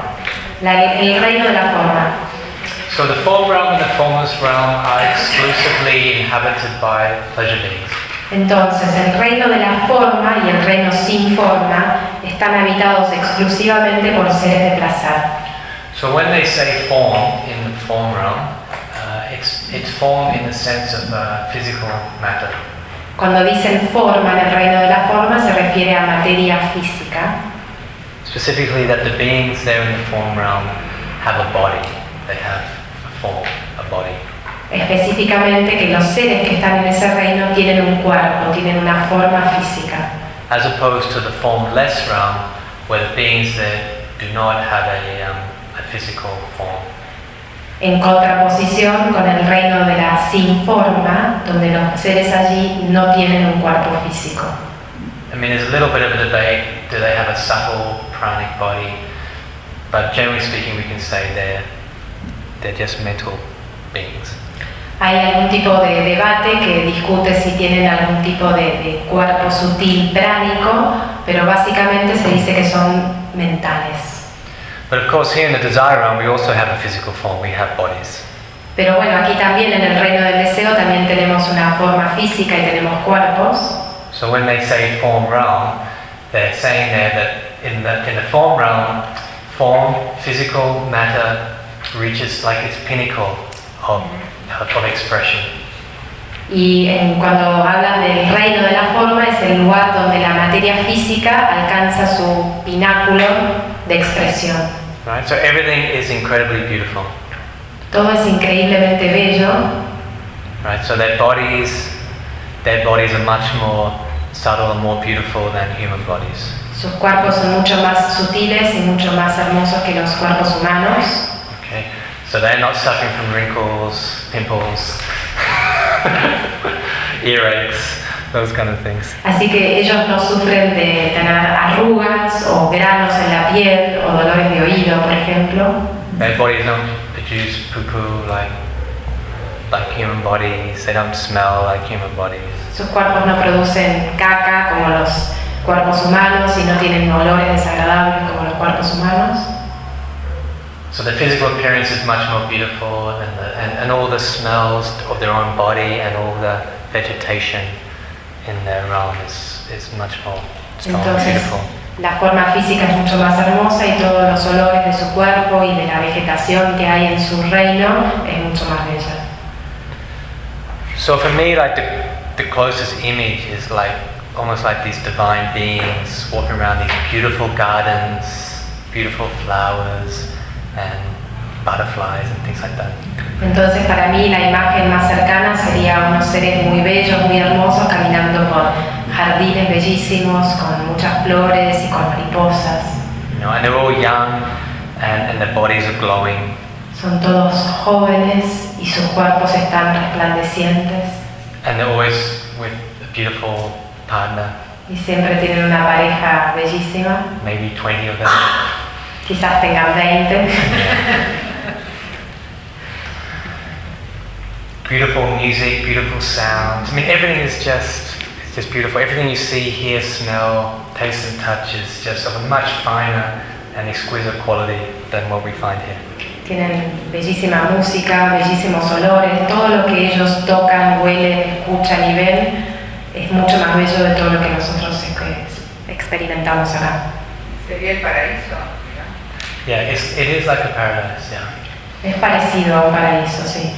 La- el reino de la forma. So the form realm and the formless realm are exclusively inhabited by pleasure beings. Entonces, el reino de la forma y el reino sin forma están habitados exclusivamente por seres de placer. So when they say form in the form realm, uh, it's, it's form in the sense of uh, physical matter. Cuando dicen forma en el reino de la forma se refiere a materia física, Specifically that the beings there in the form realm have a body. They have a form, a body. específicamente que los seres que están en ese reino tienen un cuerpo, tienen una forma física, As opposed to the formless realm where the beings there do not have a, um, a physical form. en contraposición con el reino de la sin forma, donde los seres allí no tienen un cuerpo físico. I mean, there's a little bit of a debate. Do they have a subtle pranic body? But generally speaking, we can say they're they're just mental beings. Hay algún tipo de debate que discute si tienen algún tipo de, de cuerpo sutil pránico, pero básicamente se dice que son mentales. But of course, here in the desire realm, we also have a physical form. We have bodies. Pero bueno, aquí también en el reino del deseo también tenemos una forma física y tenemos cuerpos. So when they say form realm, they're saying there that in the in the form realm, form, physical matter, reaches like its pinnacle of of expression. Y en- cuando hablan del reino de la forma es el lugar donde la materia física alcanza su pináculo de expresión. Right. So everything is incredibly beautiful. Todo es increíblemente bello, Right. So their bodies, their bodies are much more subtle and more beautiful than human bodies. sus cuerpos son mucho más sutiles y mucho más hermosos que los cuerpos humanos. Okay. So they're not suffering from wrinkles, pimples, earaches, those kind of things. Así que ellos no sufren de tener arrugas o granos en la piel o dolores de oído, por ejemplo. Their bodies don't produce poo-poo like like human bodies. They don't smell like human bodies. Sus cuerpos no producen caca como los cuerpos humanos y no tienen olores desagradables como los cuerpos humanos. So the physical appearance is much more beautiful, and, the, and, and all the smells of their own body and all the vegetation in their realm is, is much more strong and Entonces, beautiful. la forma física es mucho más hermosa y todos los olores de su cuerpo y de la vegetación que hay en su reino es mucho más bella. So for me, like the, the closest image is like almost like these divine beings walking around these beautiful gardens beautiful flowers and butterflies and things like that. Entonces para mí la imagen más cercana sería unos seres muy bellos, muy hermosos, caminando por jardines bellísimos, con muchas flores y con mariposas. You know, and they're all young and, and their bodies are glowing. Son todos jóvenes y sus cuerpos están resplandecientes And they're always with a beautiful partner, y siempre tienen una pareja bellísima. maybe 20 of them. Ah, quizás tengan 20. beautiful music, beautiful sounds. I mean, everything is just, it's just beautiful. Everything you see, hear, smell, taste and touch is just of a much finer and exquisite quality than what we find here. Tienen bellísima música, bellísimos olores, todo lo que ellos tocan, huelen, escuchan y ven es mucho más bello de todo lo que nosotros eh, experimentamos acá. Sería el paraíso. ¿no? Yeah, it's, it is like a paradise, yeah. Es parecido a un paraíso, sí.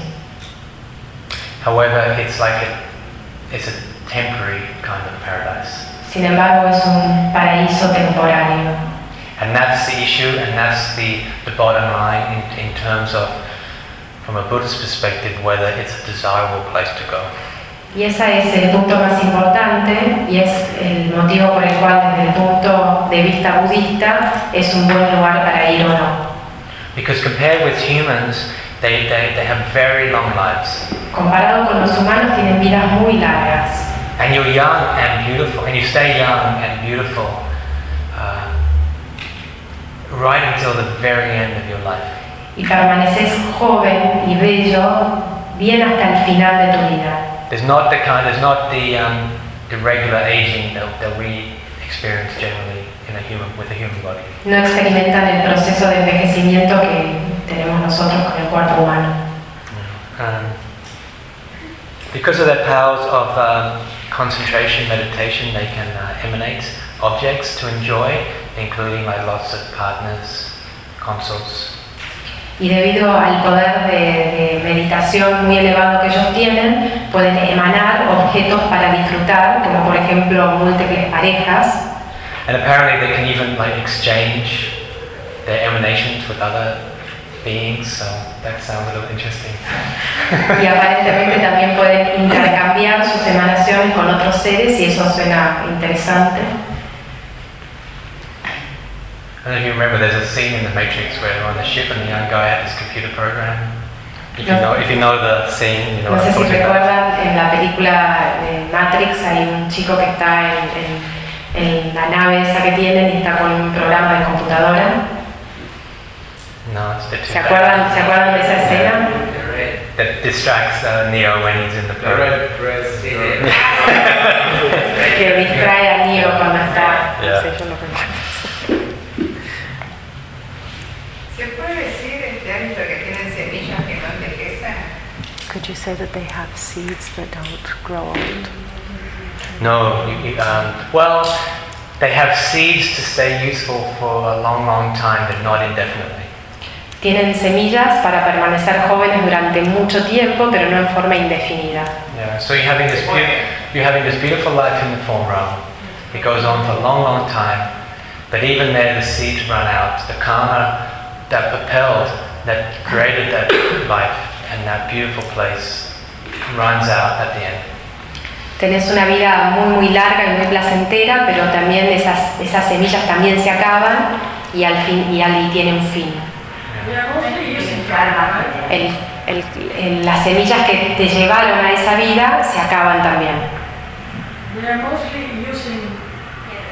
However, it's like a, it's a temporary kind of paradise. Sin embargo, es un paraíso temporario. And that's the issue, and that's the, the bottom line in, in terms of, from a Buddhist perspective, whether it's a desirable place to go. Y ese es el punto más importante y es el motivo por el cual desde el punto de vista budista es un buen lugar para ir o no. Because compared with humans, they, they, they have very long lives. Comparado con los humanos tienen vidas muy largas And you're young and beautiful, and you stay young and beautiful right until the very end of your life. y permaneces joven y bello bien hasta el final de tu vida. There's not the kind, there's not the, um, the regular aging that, that we experience generally in a human, with a human body. No experimentan el proceso de envejecimiento que tenemos nosotros con el cuerpo humano. Um, because of their powers of um, concentration, meditation, they can uh, emanate objects to enjoy, including like lots of partners, consorts. Y debido al poder de, de meditación muy elevado que ellos tienen, pueden emanar objetos para disfrutar, como por ejemplo múltiples parejas, And apparently they can even like exchange their emanations with other beings, so that sounds a little interesting. y aparentemente también pueden intercambiar sus emanaciones con otros seres y eso suena interesante. I don't know if you remember, there's a scene in The Matrix where they're on the ship and the young guy had this computer program. If you No. know, if you know the scene, you know No what sé I'm si talking about. recuerdan, en la película de Matrix hay un chico que está en, en- en la nave esa que tienen y está con un programa de computadora. No, it's a bit too ¿Se acuerdan, ¿se acuerdan de esa escena? That distracts uh, Neo when he's in the program. Que distrae a Neo cuando está... Yeah. No sé, yo no Could you say that they have seeds that don't grow old? No, you, you, um, well, they have seeds to stay useful for a long, long time, but not indefinitely. Tienen semillas para permanecer jóvenes durante mucho tiempo, pero no en forma indefinida. Yeah. So you're having this, beau- you're having this beautiful life in the form realm. It goes on for a long, long time, but even there, the seeds run out. The karma that propelled, that created that life and that beautiful place, runs out at the end. Tenés una vida muy muy larga y muy placentera, pero también esas, esas semillas también se acaban y al fin y, al, y tienen un fin. El- el- el- las semillas que te llevaron a esa vida se acaban también. They are mostly using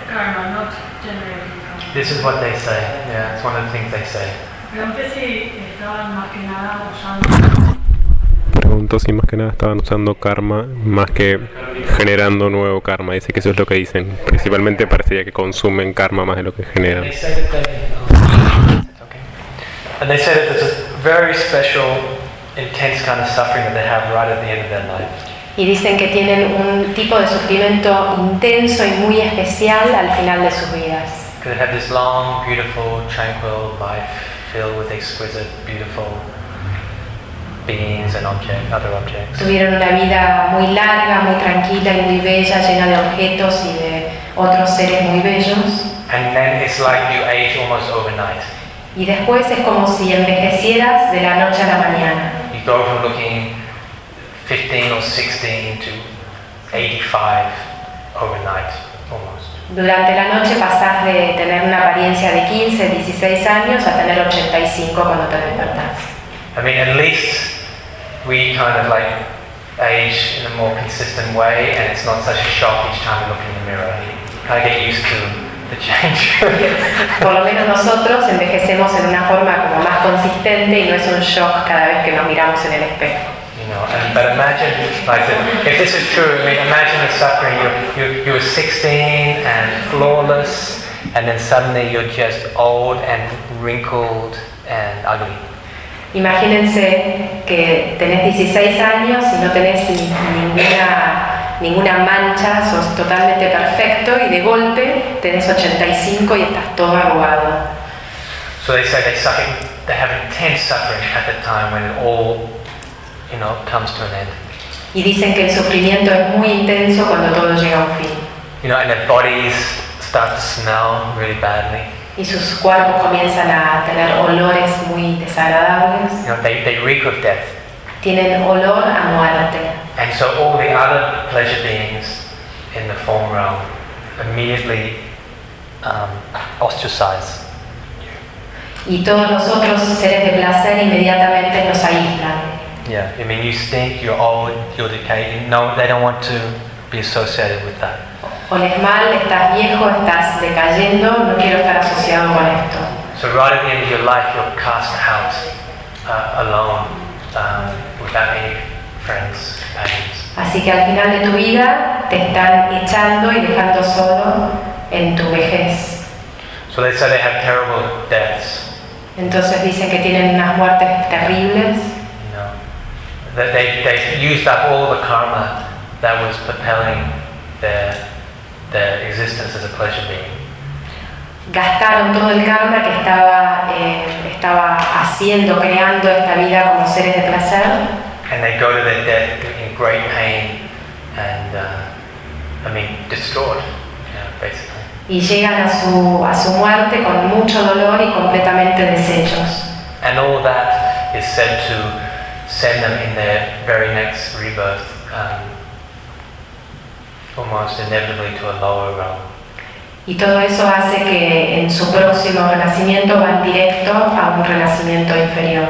karma, not generating karma. This is what they say. Yeah, it's one of the things they say. Pregunté si estaban más que nada usando Pregunto si más que nada estaban usando karma más que generando nuevo karma. Dice que eso es lo que dicen. Principalmente parecería que consumen karma más de lo que generan. They. And that there's a very special, intense kind of suffering that they have right at the end of their life. Y dicen que tienen un tipo de sufrimiento intenso y muy especial al final de sus vidas. Because they have this long, beautiful, tranquil life filled with exquisite, beautiful beings and object, other objects. Tuvieron una vida muy larga, muy tranquila y muy bella, llena de objetos y de otros seres muy bellos. and then it's like you age almost overnight. Y después es como si envejecieras de la noche a la mañana. You go from looking 15 or 16 to 85 overnight, almost. Durante la noche pasás de tener una apariencia de 15, 16 años a tener 85 cuando te despertás. I mean, at least we kind of like age in a more consistent way, and it's not such a shock each time you look in the mirror. You kind of get used to the change. Por lo menos nosotros envejecemos en una forma como más consistente y no es un shock cada vez que nos miramos en el espejo. Know, and, but imagine, like, if this is true, I mean, imagine the suffering. You, you, you were 16 and flawless, and then suddenly you're just old and wrinkled and ugly. Imagínense que tenés 16 años y no tenés ni- ninguna, ninguna mancha, sos totalmente perfecto y de golpe tenés 85 y estás todo arrugado. So they say they suffer, they have intense suffering at the time when it all, you know, comes to an end. Y dicen que el sufrimiento es muy intenso cuando todo llega a un fin. You know, and their bodies start to smell really badly. Y sus cuerpos comienzan a tener olores muy desagradables, You know, they, they reek of death. tienen olor a muerte. And so all the other pleasure beings in the form realm immediately um, ostracize. Y todos los otros seres de placer inmediatamente los aíslan. Yeah, I mean, you stink, you're old, you're decaying. No, they don't want to be associated with that. Mal, estás viejo, estás decayendo, no quiero estar asociado con esto. So right at the end of your life, you're cast out uh, alone, um, without any friends, companions. Así que al final de tu vida te están echando y dejando solo en tu vejez. So they say they have terrible deaths. Entonces dicen que tienen unas muertes terribles, that they they used up all the karma that was propelling their their existence as a pleasure being. gastaron todo el karma que estaba, eh, estaba haciendo, creando esta vida como seres de placer And they go to their death in great pain and, uh, I mean, distraught, you know, basically. y llegan a su, a su muerte con mucho dolor y completamente deshechos. And all that is said to send them in their very next rebirth, um, almost inevitably to a lower realm. Y todo eso hace que en su próximo renacimiento van directo a un renacimiento inferior,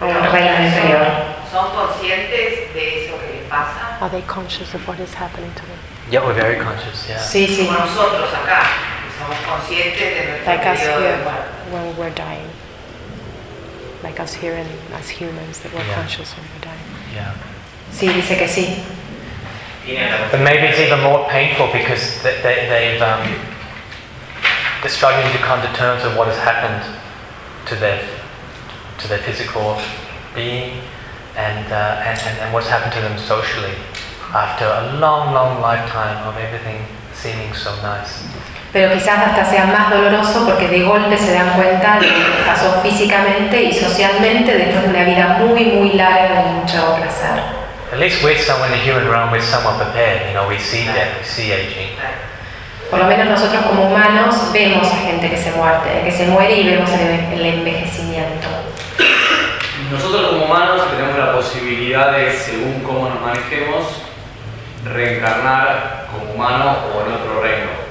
a un reino inferior. ¿Son conscientes de eso que les pasa? Are they conscious of what is happening to them? Yeah, we're very conscious, yeah. Sí, sí. Como nosotros acá, somos conscientes de nuestro Like us periodo de muerte. when we're dying. Like us here and as humans, that we're Yeah. conscious when we're dying. Yeah. Sí, dice que sí. But maybe it's even more painful because they, they, they've, um, they're struggling to come to terms with what has happened to their, to their physical being and, uh, and, and, and what's happened to them socially after a long, long lifetime of everything seeming so nice. Pero quizás hasta sea más doloroso porque de golpe se dan cuenta de lo que pasó físicamente y socialmente después de una vida muy, muy larga de mucho placer. At least we're somewhere in the human realm, we're somewhat prepared. You know, we see death, we see aging. Por lo menos nosotros como humanos vemos a gente que se, muerte, que se muere y vemos el, el envejecimiento. Nosotros como humanos tenemos la posibilidad de, según cómo nos manejemos, reencarnar como humano o en otro reino.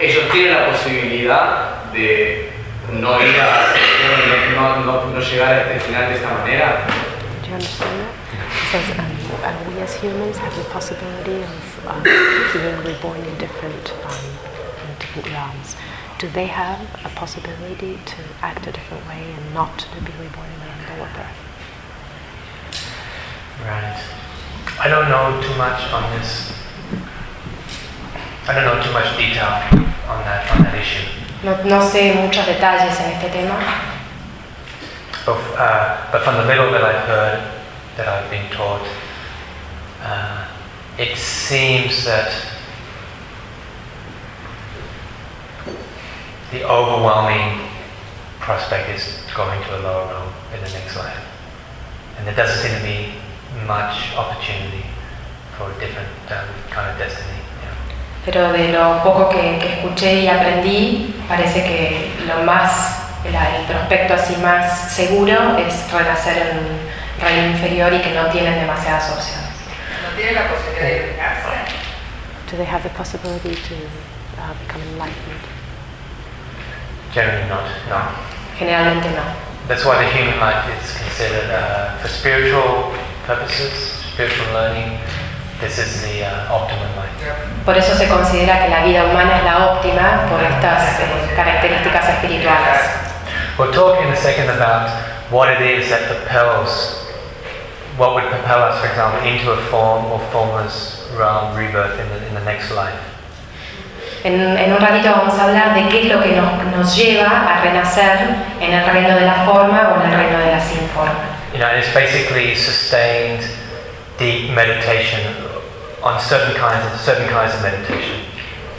Ellos tienen la posibilidad de no ir a no, no, no llegar a este final de esta manera. Do you understand that? It says, um, uh, we as humans have the possibility of um, being reborn in different, um, in different realms. Do they have a possibility to act a different way and not to be reborn in a lower birth? Right. I don't know too much on this. I don't know too much detail on that on that issue. No, no sé muchos detalles en este tema, But, uh, but from the little that I've heard, that I've been taught, uh, it seems that the overwhelming prospect is going to a lower realm in the next life. And there doesn't seem to be much opportunity for a different um, kind of destiny. Pero de lo poco que, que escuché y aprendí, parece que lo más, el, el prospecto así más seguro es renacer en un reino inferior y que no tienen demasiadas opciones. No tiene la posibilidad de iluminarse. Do they have the possibility to uh, become enlightened? Generally not, no. Generalmente no. That's why the human life is considered uh, for spiritual purposes, spiritual learning. This is the uh, optimum life. Por eso se considera que la vida humana es la óptima por estas eh, características espirituales. We'll talk in a second about what it is that propels, what would propel us, for example, into a form or formless realm rebirth in the, in the next life. En, en un ratito vamos a hablar de qué es lo que nos, nos lleva a renacer en el reino de la forma o en el reino de la sin forma. You know, it's basically sustained deep meditation on certain kinds of certain kinds of meditation.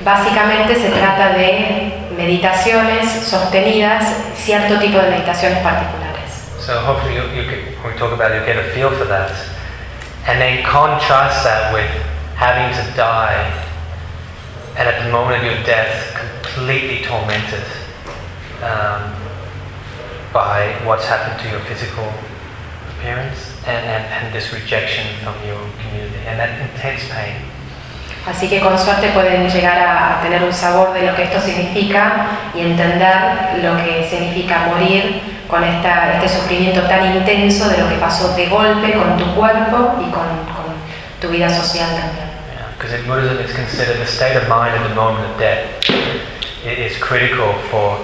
Básicamente se trata de meditaciones sostenidas, cierto tipo de meditaciones particulares. So hopefully you, you get, when we talk about it, you'll get a feel for that. And then contrast that with having to die and at the moment of your death completely tormented um, by what's happened to your physical appearance and, and, and this rejection from your community and that intense pain. Así que con suerte pueden llegar a, tener un sabor de lo que esto significa y entender lo que significa morir con esta, este sufrimiento tan intenso de lo que pasó de golpe con tu cuerpo y con, con tu vida social también. Because in Buddhism it's considered the state of mind at the moment of death. It is critical for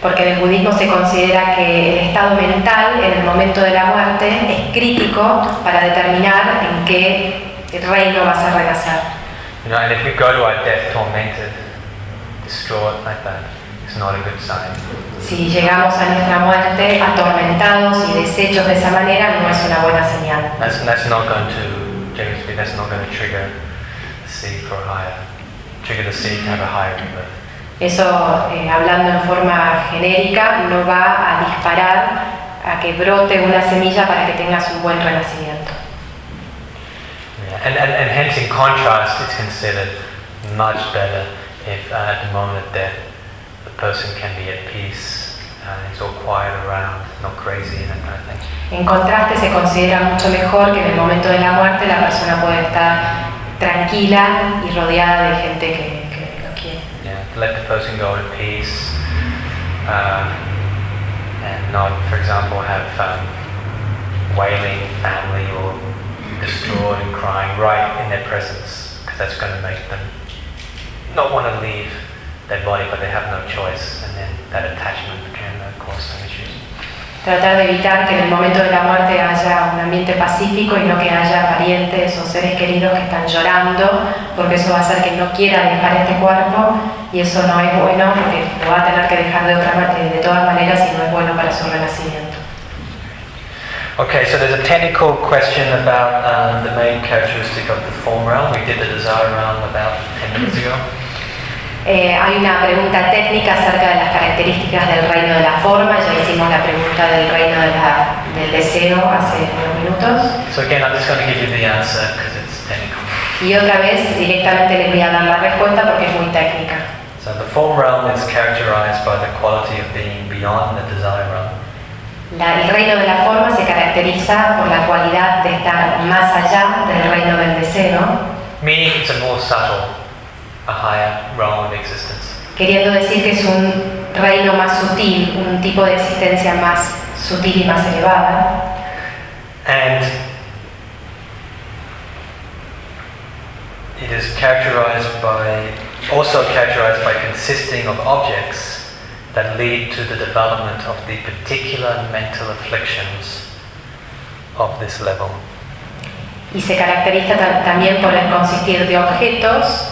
Porque en el budismo se considera que el estado mental en el momento de la muerte es crítico para determinar en qué reino vas a renacer. You know, and if we go to our death tormented, distraught like that, it's not a good sign. Si llegamos a nuestra muerte atormentados y deshechos de esa manera, no es una buena señal. That's, that's not going to, generally that's not going to trigger the seed for higher, Eso, eh, hablando en forma genérica, no va a disparar a que brote una semilla para que tengas un buen renacimiento. Yeah. And, and, and hence, in contrast, it's considered much better if uh, at the moment of death the person can be at peace, uh, he's all quiet around, not crazy, and that kind of thing. En contraste, se considera mucho mejor que en el momento de la muerte la persona puede estar tranquila y rodeada de gente que, que lo quiere. Yeah, let the person go in peace, uh, and not, for example, have um, wailing family or distraught and crying right in their presence, because that's going to make them not want to leave their body, but they have no choice, and then that attachment can uh, cause some issues. Tratar de evitar que en el momento de la muerte haya un ambiente pacífico y no que haya parientes o seres queridos que están llorando, porque eso va a hacer que no quiera dejar este cuerpo y eso no es bueno porque lo va a tener que dejar de, otra, ma- de todas maneras y no es bueno para su renacimiento. Okay, so there's a technical question about um, the main characteristic of the form realm. We did the desire realm about 10 minutes ago. Eh, hay una pregunta técnica acerca de las características del reino de la forma, ya hicimos la pregunta del reino de la- del deseo hace unos minutos. So again, I'm just going to give you the answer because it's technical. Y otra vez directamente les voy a dar la respuesta porque es muy técnica. So the form realm is characterized by the quality of being beyond the desire realm. La- el reino de la forma se caracteriza por la cualidad de estar más allá del reino del deseo, Meaning it's a more subtle, a higher realm of existence. queriendo decir que es un reino más sutil, un tipo de existencia más sutil y más elevada. And it is characterized by, also characterized by consisting of objects that lead to the development of the particular mental afflictions of this level. Y se caracteriza ta- también por el consistir de objetos,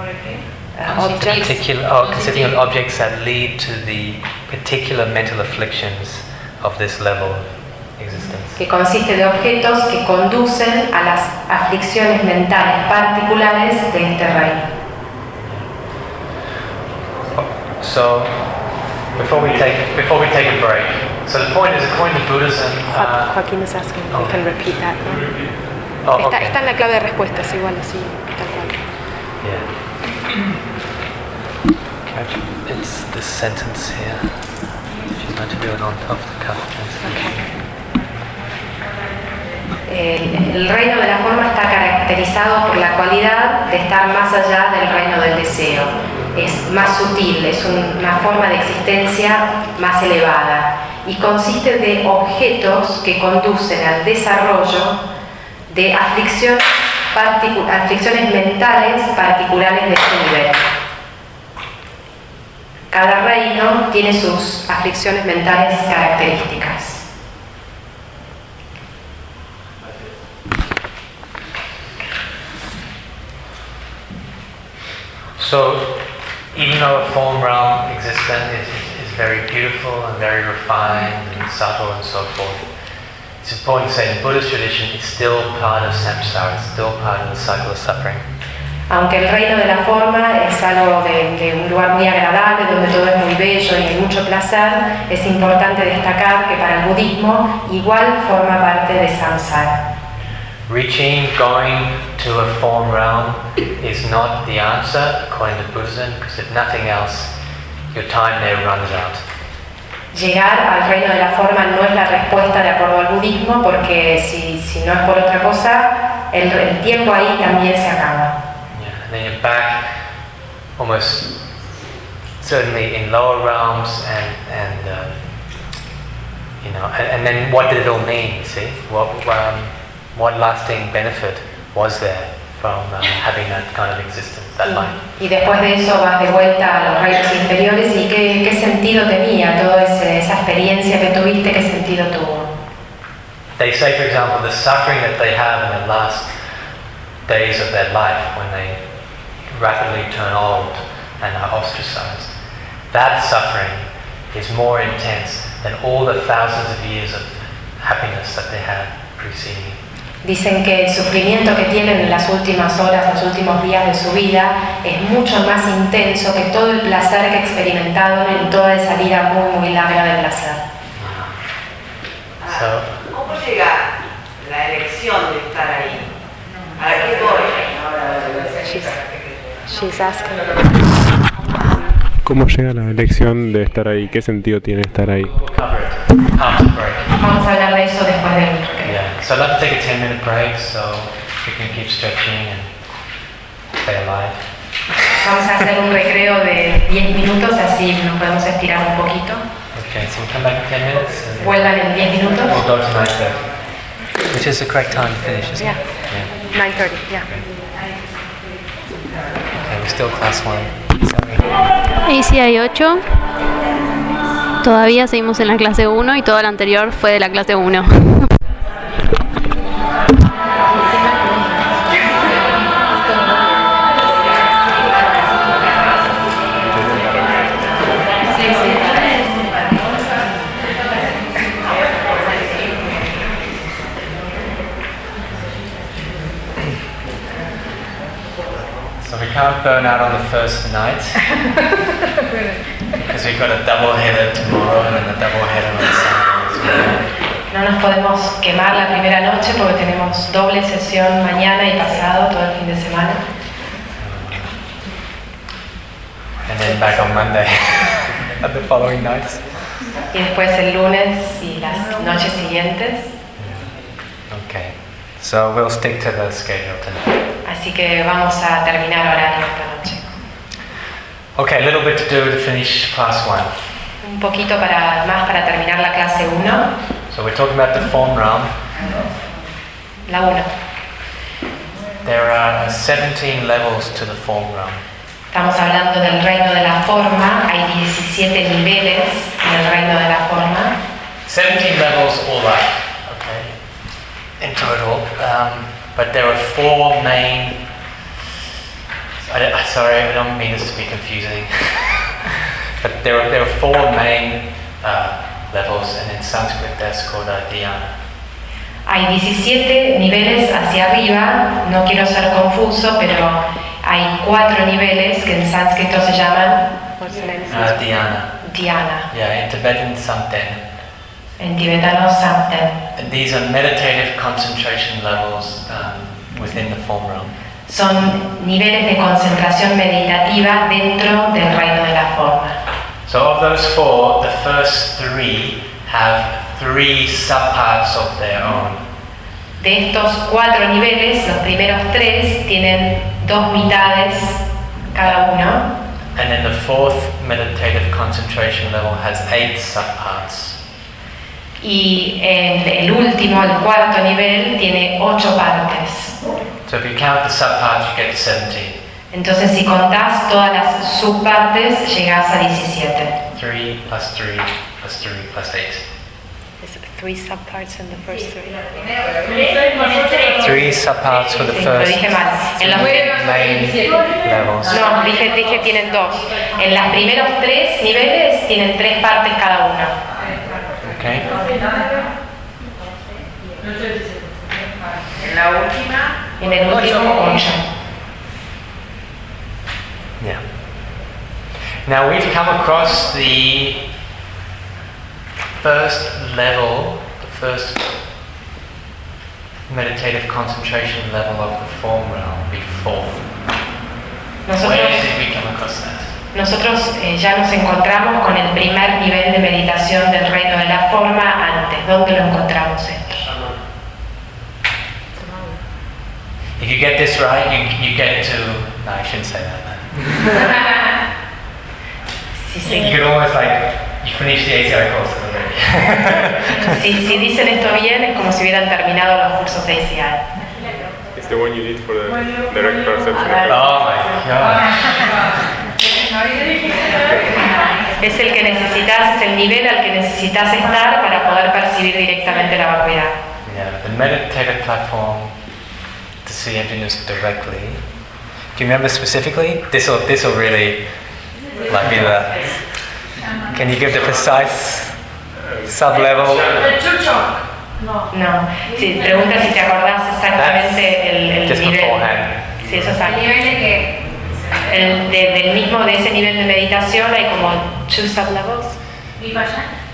objects, Particular, oh, consisting of objects that lead to the particular mental afflictions of this level of existence. que consiste de objetos que conducen a las aflicciones mentales particulares de este reino. So, before we take before we take a break, so the point is, according to Buddhism, Jo- uh, Joaquin is asking if we can repeat that now. Oh, está, okay. está en la clave de respuestas, igual así, tal cual. Yeah. It's this sentence here. She's to do it on off the cuff. El, el reino de la forma está caracterizado por la cualidad de estar más allá del reino del deseo. Es más sutil, es un- una forma de existencia más elevada y consiste de objetos que conducen al desarrollo de aflicciones, aflicciones mentales particulares de este nivel. Cada reino tiene sus aflicciones mentales características. So, even though a form realm existence is, is, is very beautiful and very refined and subtle and so forth, it's important to say in Buddhist tradition it's still part of samsara, it's still part of the cycle of suffering. Aunque el reino de la forma es algo de, de un lugar muy agradable, donde todo es muy bello y hay mucho placer, es importante destacar que para el budismo igual forma parte de samsara. Reaching, going to a form realm is not the answer according to Buddhism because if nothing else, your time there runs out. Llegar al reino de la forma no es la respuesta de acuerdo al budismo, porque si, si no es por otra cosa, el, el tiempo ahí también se acaba. Yeah, and then back almost certainly in lower realms and, and um, you know, and, and then what did it all mean, see? What, um, what lasting benefit was there from um, having that kind of existence, that life? Y después de eso vas de vuelta a los reinos inferiores y qué, qué sentido tenía toda esa experiencia que tuviste, qué sentido tuvo. They say, for example, the suffering that they have in the last days of their life when they rapidly turn old and are ostracized. That suffering is more intense than all the thousands of years of happiness that they had preceding. Dicen que el sufrimiento que tienen en las últimas horas, los últimos días de su vida, es mucho más intenso que todo el placer que experimentaron en toda esa vida muy, muy larga de placer. So, ¿Cómo llega la elección de estar ahí? ¿A qué voy? She's, she's asking. ¿Cómo llega la elección de estar ahí? ¿Qué sentido tiene estar ahí? Vamos a hablar de eso después del. So I'd like to take a 10 minute break so we can keep stretching and stay alive. Vamos a hacer un recreo de 10 minutos, así nos podemos estirar un poquito. Okay, so we'll come back in 10 minutes. Vuelvan en 10 minutos. We'll go to 9.30. Which is the correct time to finish, isn't Yeah. it? 9.30, yeah. Okay, we're still class 1. Sorry. Y si hay 8, todavía seguimos en la clase 1 y todo lo anterior fue de la clase 1. So we can't burn out on the first night because we've got a double header tomorrow and then a double header on Saturday as well. No nos podemos quemar la primera noche porque tenemos doble sesión mañana y pasado, todo el fin de semana. And then back on Monday and the following nights. Y después el lunes y las noches siguientes. Okay. So we'll stick to the schedule tonight. Así que vamos a terminar horario esta noche. Okay, a little bit to do to finish class 1. Un poquito para, más para terminar la clase 1. So we're talking about the form realm. La 1. There are 17 levels to the form realm. Estamos hablando del reino de la forma. Hay 17 niveles en el reino de la forma. 17 levels all up, okay, in total. Um, but there are four main. I sorry, I don't mean this to be confusing. but there are, there are four main uh, levels, and in Sanskrit that's called a dhyana. Hay 17 niveles hacia arriba. No quiero ser confuso, pero hay cuatro niveles que en sánscrito se llaman? Uh, dhyana. dhyana. Yeah, in Tibetan, Samten. En tibetano, Samten. And these are meditative concentration levels um, within the form realm. Son niveles de concentración meditativa dentro del reino de la forma. So of those four, the first three have three subparts of their own. De estos cuatro niveles, los primeros tres tienen dos mitades cada uno. And then the fourth meditative concentration level has eight subparts. Y el, el último, el cuarto nivel, tiene ocho partes. So if you count the subparts, you get 17. Entonces, si contás todas las subpartes, llegás a 17. 3 plus 3 plus 3 plus 8. Is it three subparts in the first three? Three subparts for the Sí, lo first dije mal. En los- main levels. no, dije, dije tienen dos. En los primeros tres niveles tienen tres partes cada uno. Okay. En la última, En el último, ocho. Now we've come across the first level, the first meditative concentration level of the form realm before. Where did we come across that? nosotros eh, ya nos encontramos con el primer nivel de meditación del reino de la forma antes. ¿Dónde lo encontramos esto? If you get this right, you, you get to. No, I shouldn't say that. You almost like you finish the ACI course already. si, si dicen esto bien, es como si hubieran terminado los cursos de ACI. It's the one you did for the direct perception. oh my god. Es el que necesitas, es el nivel al que necesitas estar para poder percibir directamente la vacuidad. Yeah, the meditative platform to see emptiness directly. Do you remember specifically? This will this will really like be the. Can you give the precise sub level? The chuchok. No. No, sí, pregunta si te acordás exactamente el, el Just nivel. beforehand. Sí, eso es ¿El nivel de qué? El de- del mismo, de ese nivel de meditación hay como two sublevels.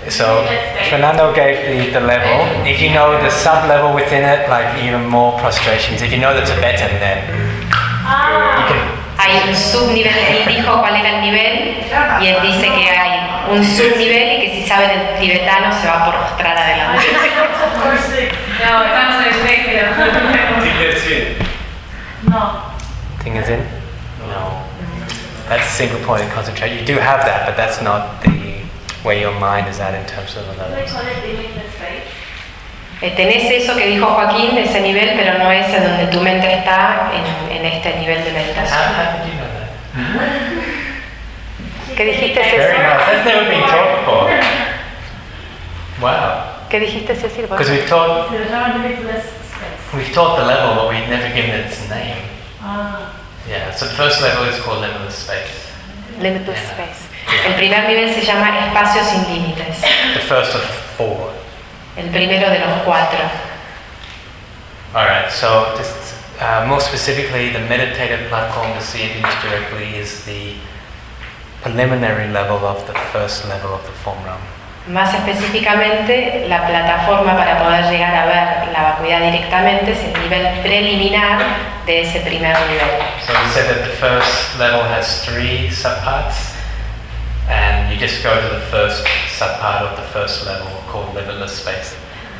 So Fernando gave the, the level. If you know the sub level within it, like even more prostrations. If you know the Tibetan, then ah. you can. Hay un subnivel, él dijo cuál era el nivel y él dice que hay un subnivel y que si saben el tibetano se va a postrar adelante. No, estamos en Shakespeare. No. Thing is in? No. That's single point of concentration. You do have that, but that's not the where your mind is at in terms of the levels. Eh, tenés eso que dijo Joaquín ese nivel, pero no es en donde tu mente está en este nivel de meditación. That? ¿Qué dijiste, Cecil? Wow. ¿Qué dijiste, Cecil? Because we've taught we've the level, but we've never given it its name. Ah. Yeah. So the first level is called limitless space. Limitless space. El primer nivel se llama espacio sin límites, The first of four. el primero de los cuatro. All right. So just uh, more specifically, the meditative platform to see emptiness directly is the preliminary level of the first level of the form realm. Más específicamente, la plataforma para poder llegar a ver la vacuidad directamente es el nivel preliminar de ese primer nivel. So we said that the first level has three subparts, and you just go to the first subpart of the first level called limitless space.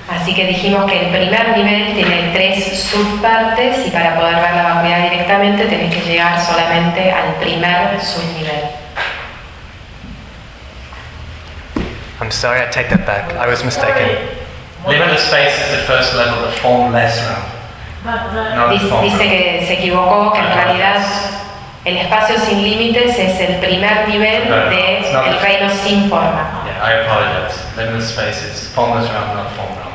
Así que dijimos que el primer nivel tiene tres subpartes y para poder ver la vacuidad directamente tenés que llegar solamente al primer subnivel. I'm sorry, I take that back. I was mistaken. Limitless space is the first level, the formless realm. Dice, que se equivocó, que en realidad el espacio sin límites es el primer nivel No, no, del not. reino sin forma. Yeah, I apologize. Limitless space is formless realm, not form realm.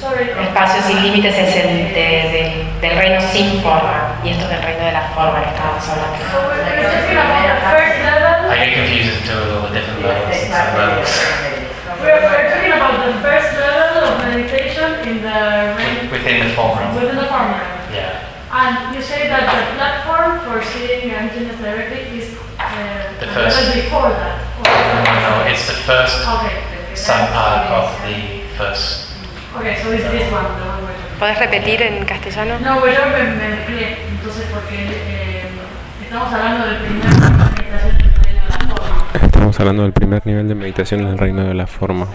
Sorry. El espacio sin límites es el de- del- del reino sin forma y esto es del reino de la forma que estábamos hablando. So we're we're talking about the first level. I get confused into the different levels and. We're, we're talking about the first level of meditation in the rain, Within the form realm. within the form realm. Yeah. And you say that the platform for seeing emptiness directly is uh, The first. before that. No, no, it's the first Okay. subpart of the first. Okay, so this one, the one we're talking ¿Podés repetir en castellano? No, pues yo me, me mezclé, entonces porque eh, estamos hablando del primer meditación del reino de la forma. Estamos hablando del primer nivel de meditación en el reino de la forma.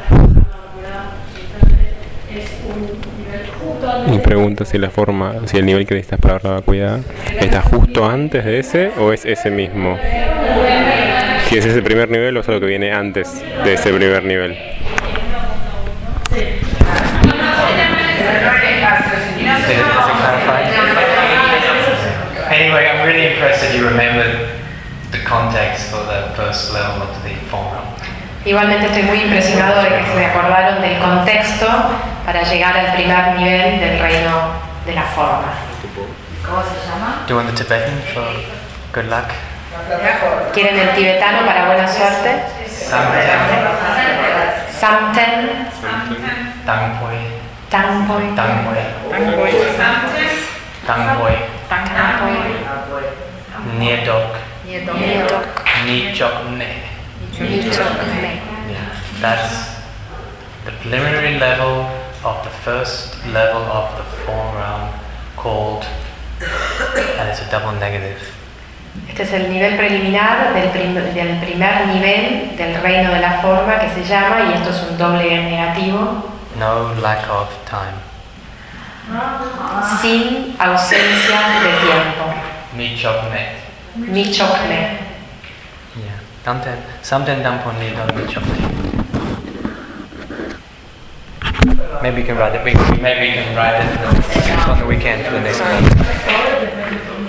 Es un nivel justo Y pregunta si la forma, si el nivel que necesitas para la vacuidad está justo antes de ese o es ese mismo. Si es ese primer nivel o es algo que viene antes de ese primer nivel. Does it, does it clarify? Anyway, I'm really impressed that you remembered the context for the first level of the form realm. Igualmente estoy muy impresionado de que se me acordaron del contexto para llegar al primer nivel del reino de la forma. ¿Cómo se llama? Do you want the Tibetan for good luck? ¿Quieren el tibetano para buena suerte? Samten, Samten, Dangpoi, Tangpoi, Dangpoi, Dangpoi, Tangpoi, Niedok, Niedok, Nichokne. Nichokne. Yeah, that's the preliminary level of the first level of the form realm called, and it's a double negative. Este es el nivel preliminar del, prim- del primer nivel del reino de la forma que se llama, y esto es un doble negativo, No lack of time. sin ausencia de tiempo. Nichokne. Nichokne. Yeah. Damten, Samten Dampon Nidon Nichokne. Maybe you can write it. We, maybe you can write it on the weekend for the next one.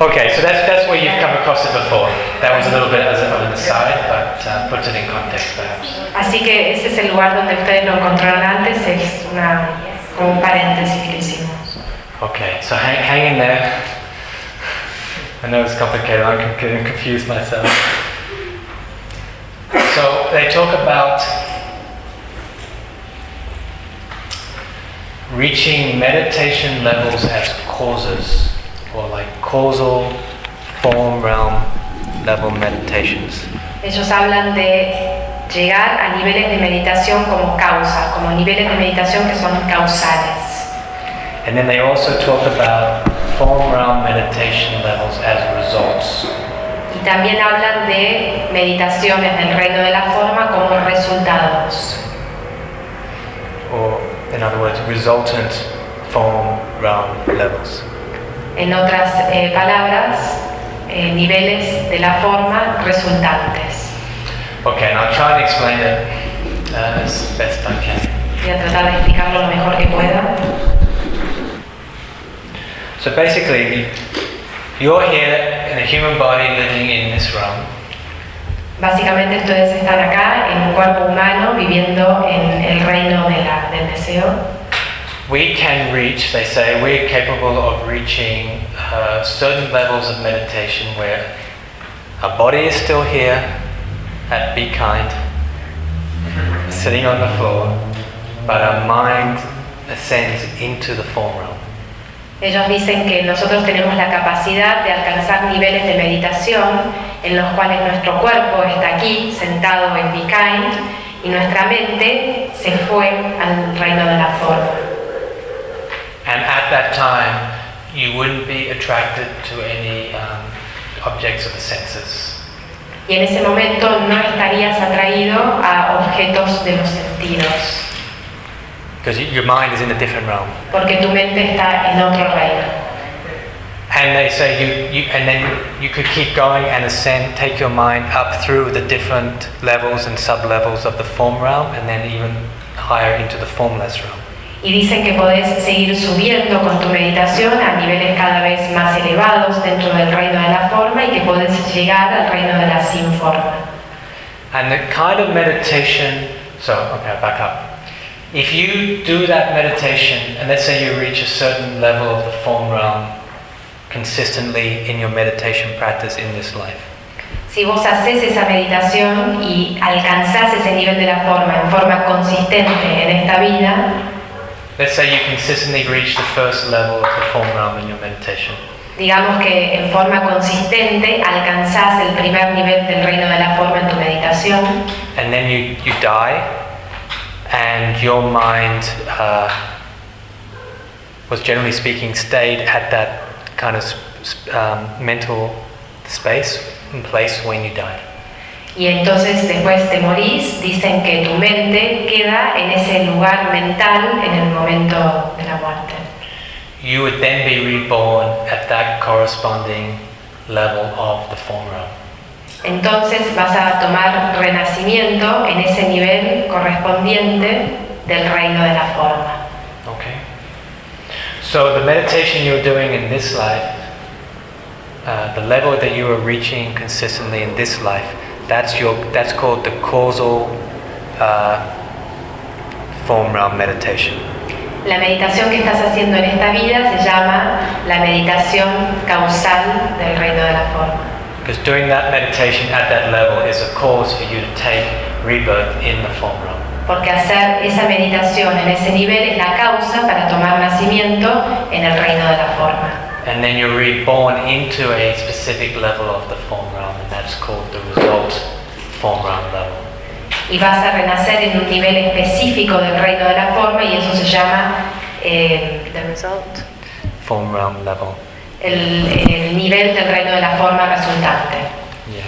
Okay, so that's that's where you've come across it before. That was a little bit as an aside, but uh, puts it in context perhaps. Así que ese es el lugar donde ustedes lo encontraron antes, es una, como un paréntesis que hicimos. Okay, so hang, hang in there. I know it's complicated. I'm getting confused myself. So they talk about reaching meditation levels as causes, or like causal form realm level meditations. Ellos hablan de llegar a niveles de meditación como causa, como niveles de meditación que son causales. And then they also talk about form realm meditation levels as results. Y también hablan de meditaciones del reino de la forma como resultados. or in other words, resultant form realm levels. En otras eh, palabras, eh, niveles de la forma resultantes. Okay, and I'll try and explain it uh, as best I can. Voy a tratar de explicarlo lo mejor que pueda. So basically, you're here in a human body living in this realm, Básicamente ustedes están acá en un cuerpo humano viviendo en el reino de la- del deseo. We can reach, they say, we're capable of reaching uh, certain levels of meditation where our body is still here at Be Kind, sitting on the floor, but our mind ascends into the form realm. Ellos dicen que nosotros tenemos la capacidad de alcanzar niveles de meditación en los cuales nuestro cuerpo está aquí sentado en Be Kind y nuestra mente se fue al reino de la forma. And at that time, you wouldn't be attracted to any um, objects of the senses. Y en ese momento no estarías atraído a objetos de los sentidos, Because your mind is in a different realm. porque tu mente está en otro reino. And they say you, you and then you could keep going and ascend, take your mind up through the different levels and sub-levels of the form realm and then even higher into the formless realm. Y dicen que podés seguir subiendo con tu meditación a niveles cada vez más elevados dentro del reino de la forma y que podés llegar al reino de la sin forma. And the kind of meditation, so, okay, back up. If you do that meditation, and let's say you reach a certain level of the form realm consistently in your meditation practice in this life, Si vos haces esa meditación y alcanzás ese nivel de la forma en forma consistente en esta vida, let's say you consistently reach the first level of the form realm in your meditation, digamos que en forma consistente alcanzás el primer nivel del reino de la forma en tu meditación and then you, you die, and your mind uh, was generally speaking stayed at that kind of sp- um, mental space and place when you died. Y entonces después de morís, dicen que tu mente queda en ese lugar mental en el momento de la muerte. You would then be reborn at that corresponding level of the form realm. Entonces vas a tomar renacimiento en ese nivel correspondiente del reino de la forma. Okay. So the meditation you're doing in this life, uh, the level that you are reaching consistently in this life, that's your that's called the causal uh, form realm meditation. La meditación que estás haciendo en esta vida se llama la meditación causal del reino de la forma. Because doing that meditation at that level is a cause for you to take rebirth in the form realm. Porque hacer esa meditación en ese nivel es la causa para tomar nacimiento en el reino de la forma. And then you're reborn into a specific level of the form realm, and that's called the result form realm level. Y vas a renacer en un nivel específico del reino de la forma y eso se llama eh, the result. Form realm level. El, el nivel del reino de la forma resultante. Yeah.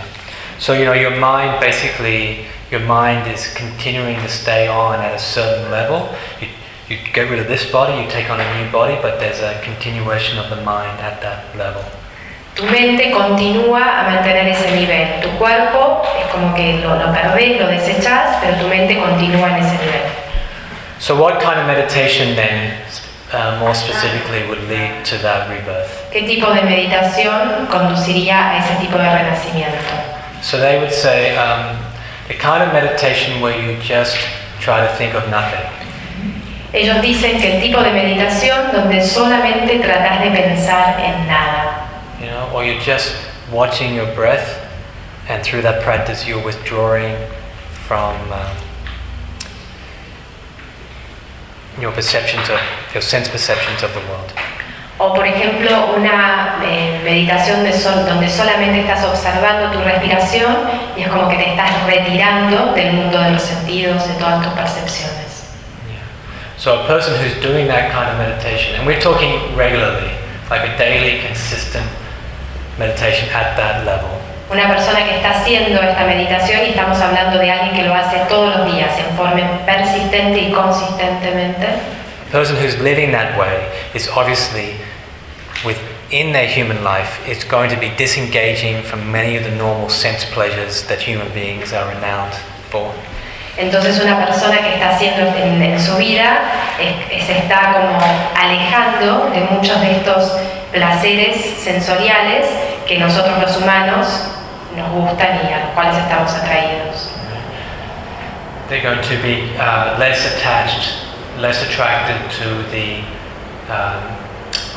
So you know your mind basically your mind is continuing to stay on at a certain level. You, you get rid of this body, you take on a new body, but there's a continuation of the mind at that level. Tu mente continúa a mantener ese nivel. Tu cuerpo es como que lo, lo perdés, lo desechás, pero tu mente continúa en ese nivel. So what kind of meditation then, uh, more specifically, would lead to that rebirth? ¿Qué tipo de meditación conduciría a ese tipo de renacimiento? So they would say um, the kind of meditation where you just try to think of nothing. Ellos dicen que el tipo de meditación donde solamente tratás de pensar en nada. you know, or you're just watching your breath, and through that practice, you're withdrawing from um, your perceptions of your sense perceptions of the world. O por ejemplo, una eh, meditación de sol- donde solamente estás observando tu respiración y es como que te estás retirando del mundo de los sentidos, de todas tus percepciones. So a person who's doing that kind of meditation, and we're talking regularly, like a daily, consistent meditation at that level, Una persona que está haciendo esta meditación y estamos hablando de alguien que lo hace todos los días en forma persistente y consistentemente, a person who's living that way is obviously within their human life it's going to be disengaging from many of the normal sense pleasures that human beings are renowned for. Entonces una persona que está haciendo en, en su vida es- se está como alejando de muchos de estos placeres sensoriales que nosotros los humanos nos gustan y a los cuales estamos atraídos. They're going to be uh, less attached, less attracted to the um,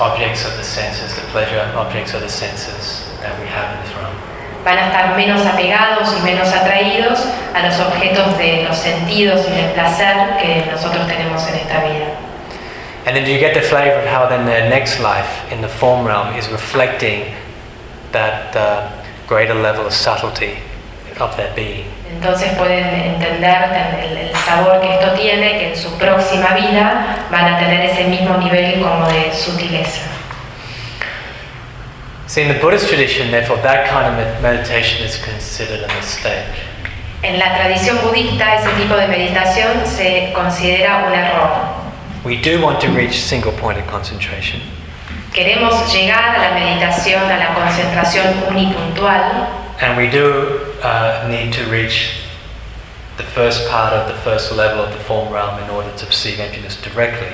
objects of the senses, the pleasure objects of the senses that we have in this realm. Van a estar menos apegados y menos atraídos a los objetos de los sentidos y del placer que nosotros tenemos en esta vida. And then you get the flavor of how then their next life in the form realm is reflecting that uh, greater level of subtlety of their being. Entonces pueden entender el, el sabor que esto tiene, que en su próxima vida van a tener ese mismo nivel como de sutileza. See, in the Buddhist tradition, therefore, that kind of med- meditation is considered a mistake. En la tradición budista ese tipo de meditación se considera un error. We do want to reach single pointed concentration, Queremos llegar a la meditación, a la concentración unipuntual and we do uh, need to reach the first part of the first level of the form realm in order to perceive emptiness directly.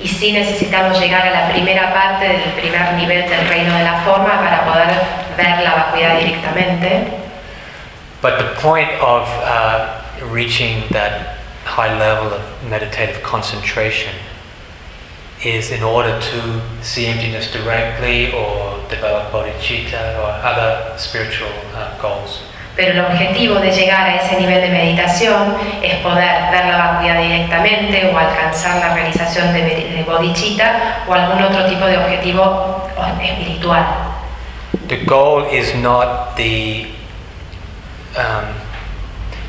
Y sí necesitamos llegar a la primera parte del primer nivel del reino de la forma para poder ver la vacuidad directamente. But the point of uh, reaching that high level of meditative concentration is in order to see emptiness directly or develop bodhicitta or other spiritual uh, goals. Pero el objetivo de llegar a ese nivel de meditación es poder ver la vacuidad directamente o alcanzar la realización de, de bodhicitta o algún otro tipo de objetivo espiritual. The goal is not the um,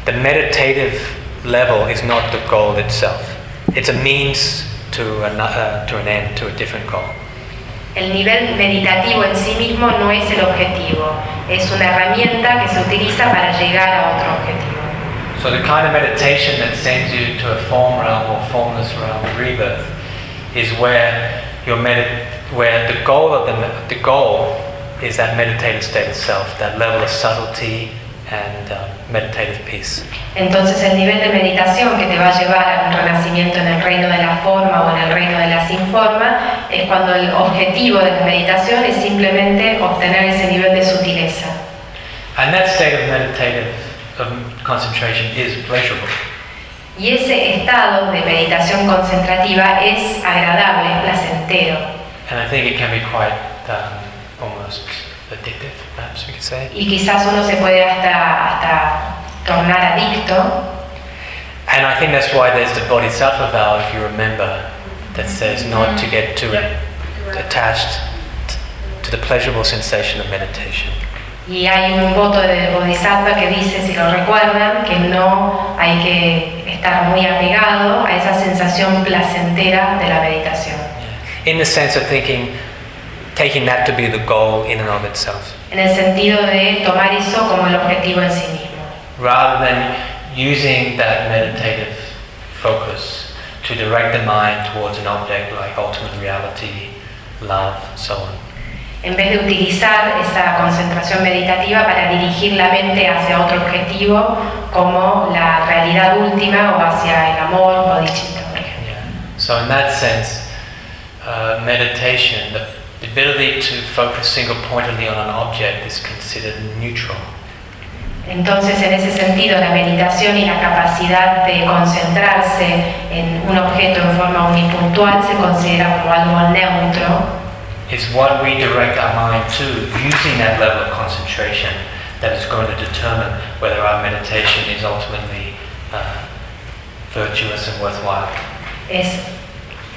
the meditative level is not the goal itself. It's a means to, uh, to an end, to a different goal. El nivel meditativo en sí mismo no es el objetivo, es una herramienta que se utiliza para llegar a otro objetivo. So the kind of meditation that sends you to a form realm or formless realm rebirth is where your medit- where the goal of the, the goal is that meditative state of self, that level of subtlety and um, meditative peace. Entonces el nivel de meditación que te va a llevar a un renacimiento en el reino de la forma o en el reino de la sin forma es cuando el objetivo de la meditación es simplemente obtener ese nivel de sutileza. And that state of meditative um, concentration is pleasurable. Y ese estado de meditación concentrativa es agradable, es placentero. And I think it can be quite um, almost addictive, say. Y quizás uno se puede hasta, hasta tornar adicto. And I think that's why there's the Bodhisattva vow, if you remember, that says not to get too attached to the pleasurable sensation of meditation. Y hay un voto de Bodhisattva que dice, si lo recuerdan, que no hay que estar muy apegado a esa sensación placentera de la meditación. In the sense of thinking, taking that to be the goal in and of itself, En el sentido de tomar eso como el objetivo en sí mismo. rather than using that meditative focus to direct the mind towards an object like ultimate reality, love, so on. En vez de utilizar esa concentración meditativa para dirigir la mente hacia otro objetivo como la realidad última o hacia el amor, por ejemplo. So, in that sense, uh, meditation, the, the ability to focus single pointedly on an object is considered neutral. Entonces, en ese sentido, la meditación y la capacidad de concentrarse en un objeto en forma unipuntual se considera como algo neutro. It's what we direct our mind to using that level of concentration that is going to determine whether our meditation is ultimately uh, virtuous and worthwhile. Es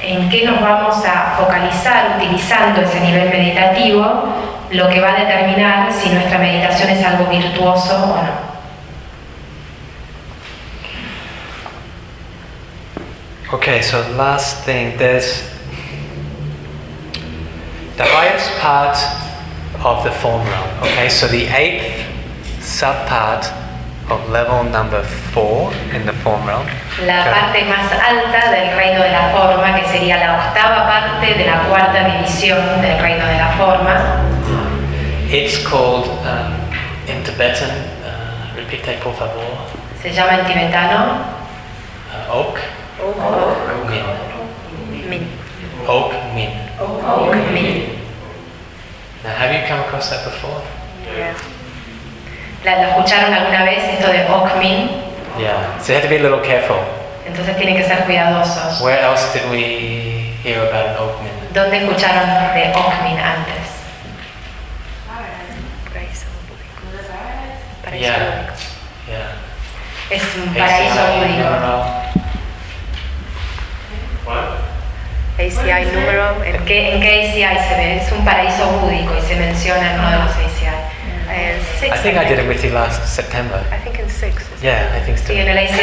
en qué nos vamos a focalizar utilizando ese nivel meditativo, lo que va a determinar si nuestra meditación es algo virtuoso o no. Okay, so last thing, there's the highest part of the form realm. Okay, so the eighth subpart of level number four in the form realm. La parte más alta del reino de la forma, que sería la octava parte de la cuarta división del reino de la forma, It's called um, in Tibetan. Uh, repite por favor. se llama en tibetano Uh, ok. Min. Min. Ok min. Ok Min. Now, have you come across that before? ¿La, ¿Lo escucharon alguna vez esto de Ok Min? Yeah. So you have to be a little careful. Entonces tienen que ser cuidadosos. Where else did we hear about an ok min? ¿Dónde escucharon de Ok Min antes? Paraíso Yeah. búdico. Yeah. Es un paraíso ACI búdico. ACI número ¿En qué, ¿En qué ACI se ve? Es un paraíso búdico y se menciona en uno de los ACI. And six. I think I did it with you last September. I think in six. Yeah, I think so. Sí, en el 6.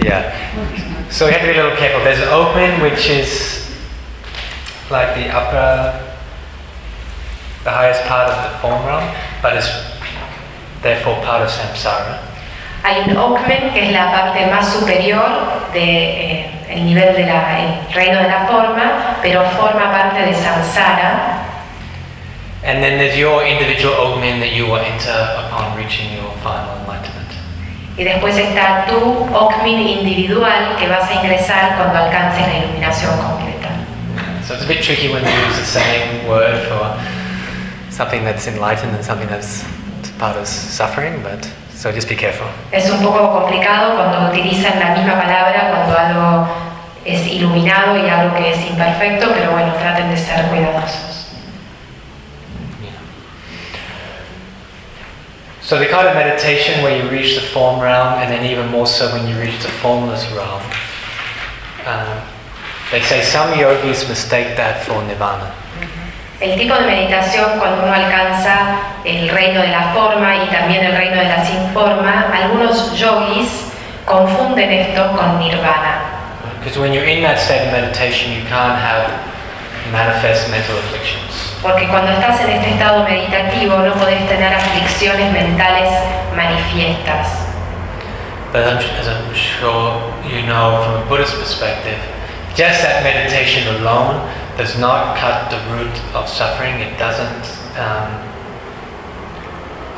Yeah. So we have to be a little careful. There's an open which is like the upper, the highest part of the form realm, but is therefore part of samsara. Hay un Okmen, que es la parte más superior del eh, nivel del reino de la forma, pero forma parte de Samsara. And then there's your individual ogmin that you will enter upon reaching your final enlightenment. Y después está tu Okmin individual que vas a ingresar cuando alcances la iluminación completa. So it's a bit tricky when they use the same word for something that's enlightened and something that's part of suffering, but so just be careful. Es un poco complicado cuando utilizan la misma palabra cuando algo es iluminado y algo que es imperfecto, pero bueno, traten de ser cuidadosos. So the kind of meditation where you reach the form realm, and then even more so when you reach the formless realm, um, they say some yogis mistake that for nirvana. El tipo de meditación cuando uno alcanza el reino de la forma y también el reino de la sin forma, algunos yogis confunden esto con nirvana. Because when you're in that state of meditation, you can't have manifest mental afflictions. Porque cuando estás en este estado meditativo no podés tener aflicciones mentales manifiestas. But I'm, as I'm sure you know from a Buddhist perspective, just that meditation alone does not cut the root of suffering. It doesn't um,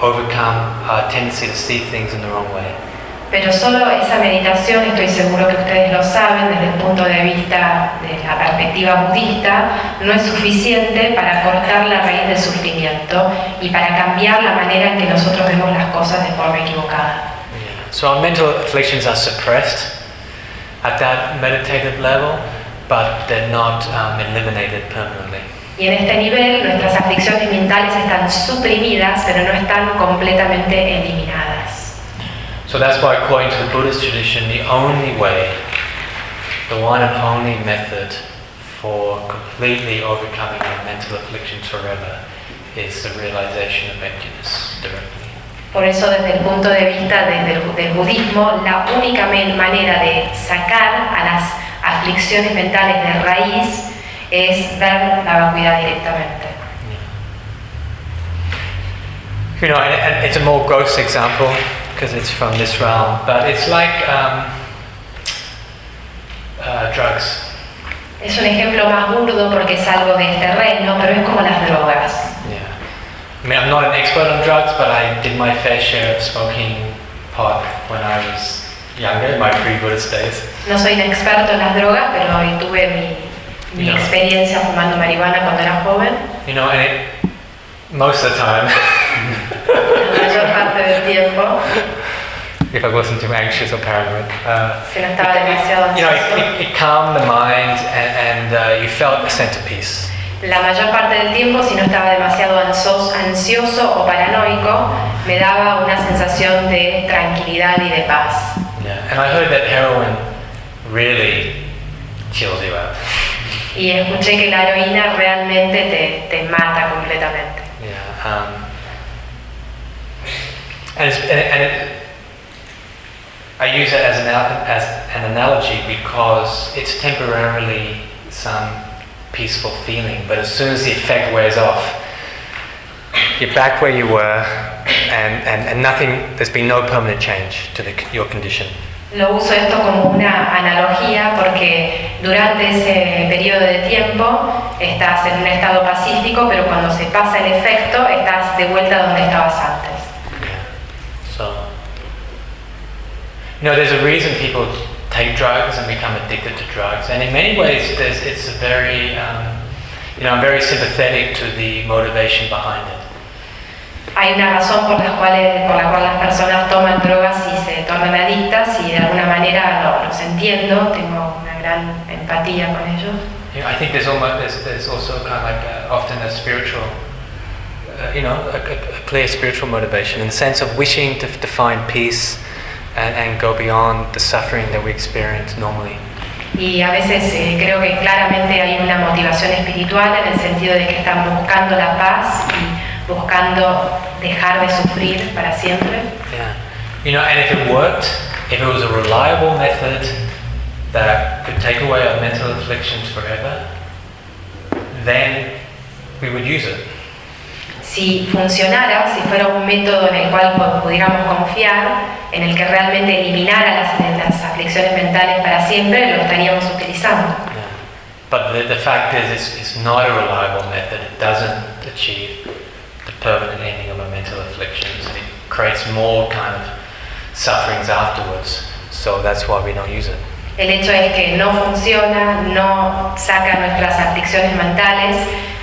overcome our tendency to see things in the wrong way. Pero solo esa meditación, estoy seguro que ustedes lo saben desde el punto de vista de la perspectiva budista, no es suficiente para cortar la raíz del sufrimiento y para cambiar la manera en que nosotros vemos las cosas de forma equivocada. So our mental afflictions are suppressed at that meditative level, but they're not um, eliminated permanently. Y en este nivel nuestras aflicciones mentales están suprimidas, pero no están completamente eliminadas. So that's why, according to the Buddhist tradition, the only way, the one and only method for completely overcoming our mental afflictions forever is the realization of emptiness directly. Por eso desde el punto de vista de- del, del budismo, la única manera de sacar a las aflicciones mentales de raíz es ver la vacuidad directamente. You know, and, and it's a more gross example because it's from this realm, but it's like um, uh, drugs. Es un ejemplo más burdo porque es algo de este reino, pero es como las drogas. I mean, I'm not an expert on drugs, but I did my fair share of smoking pot when I was younger, in my pre-Buddhist days. No soy un experto en las drogas, pero tuve mi, mi No. experiencia fumando marihuana cuando era joven. You know, and it, most of the time, tiempo, if I wasn't too anxious or paranoid, uh, si no estaba demasiado you know, ansioso. it, it, calmed the mind and, and uh, you felt a sense of peace. La mayor parte del tiempo, si no estaba demasiado ansos- ansioso o paranoico, me daba una sensación de tranquilidad y de paz. Yeah. And I heard that heroin really chills you out. Y escuché que la heroína realmente te, te mata completamente. Yeah. Um, and, and, and it, I use it as an, as an analogy because it's temporarily some peaceful feeling, but as soon as the effect wears off, you're back where you were, and, and, and nothing, there's been no permanent change to the, your condition. Lo uso esto como una analogía porque durante ese periodo de tiempo estás en un estado pacífico, pero cuando se pasa el efecto estás de vuelta donde estabas antes. So, you know, there's a reason people take drugs and become addicted to drugs, and in many ways, there's, it's a very, um, you know, I'm very sympathetic to the motivation behind it. Hay una razón por la, cual, por la cual las personas toman drogas y se tornan adictas y de alguna manera lo- los entiendo, tengo una gran empatía con ellos. Know, I think there's almost there's, there's also kind of like a, often a spiritual, uh, you know, a, a, a clear spiritual motivation in the sense of wishing to, to find peace and, and go beyond the suffering that we experience normally. Y a veces eh, creo que claramente hay una motivación espiritual en el sentido de que están buscando la paz y buscando dejar de sufrir para siempre. Yeah. You know, and if it worked, if it was a reliable method that could take away our mental afflictions forever, then we would use it. Si funcionara, si fuera un método en el cual pu- pudiéramos confiar, en el que realmente eliminara las, las aflicciones mentales para siempre, lo estaríamos utilizando. But the, the fact is, it's, it's not a reliable method. It doesn't achieve the permanent ending of our mental afflictions. And it creates more kind of sufferings afterwards. So that's why we don't use it. El hecho es que no funciona, no saca nuestras aflicciones mentales,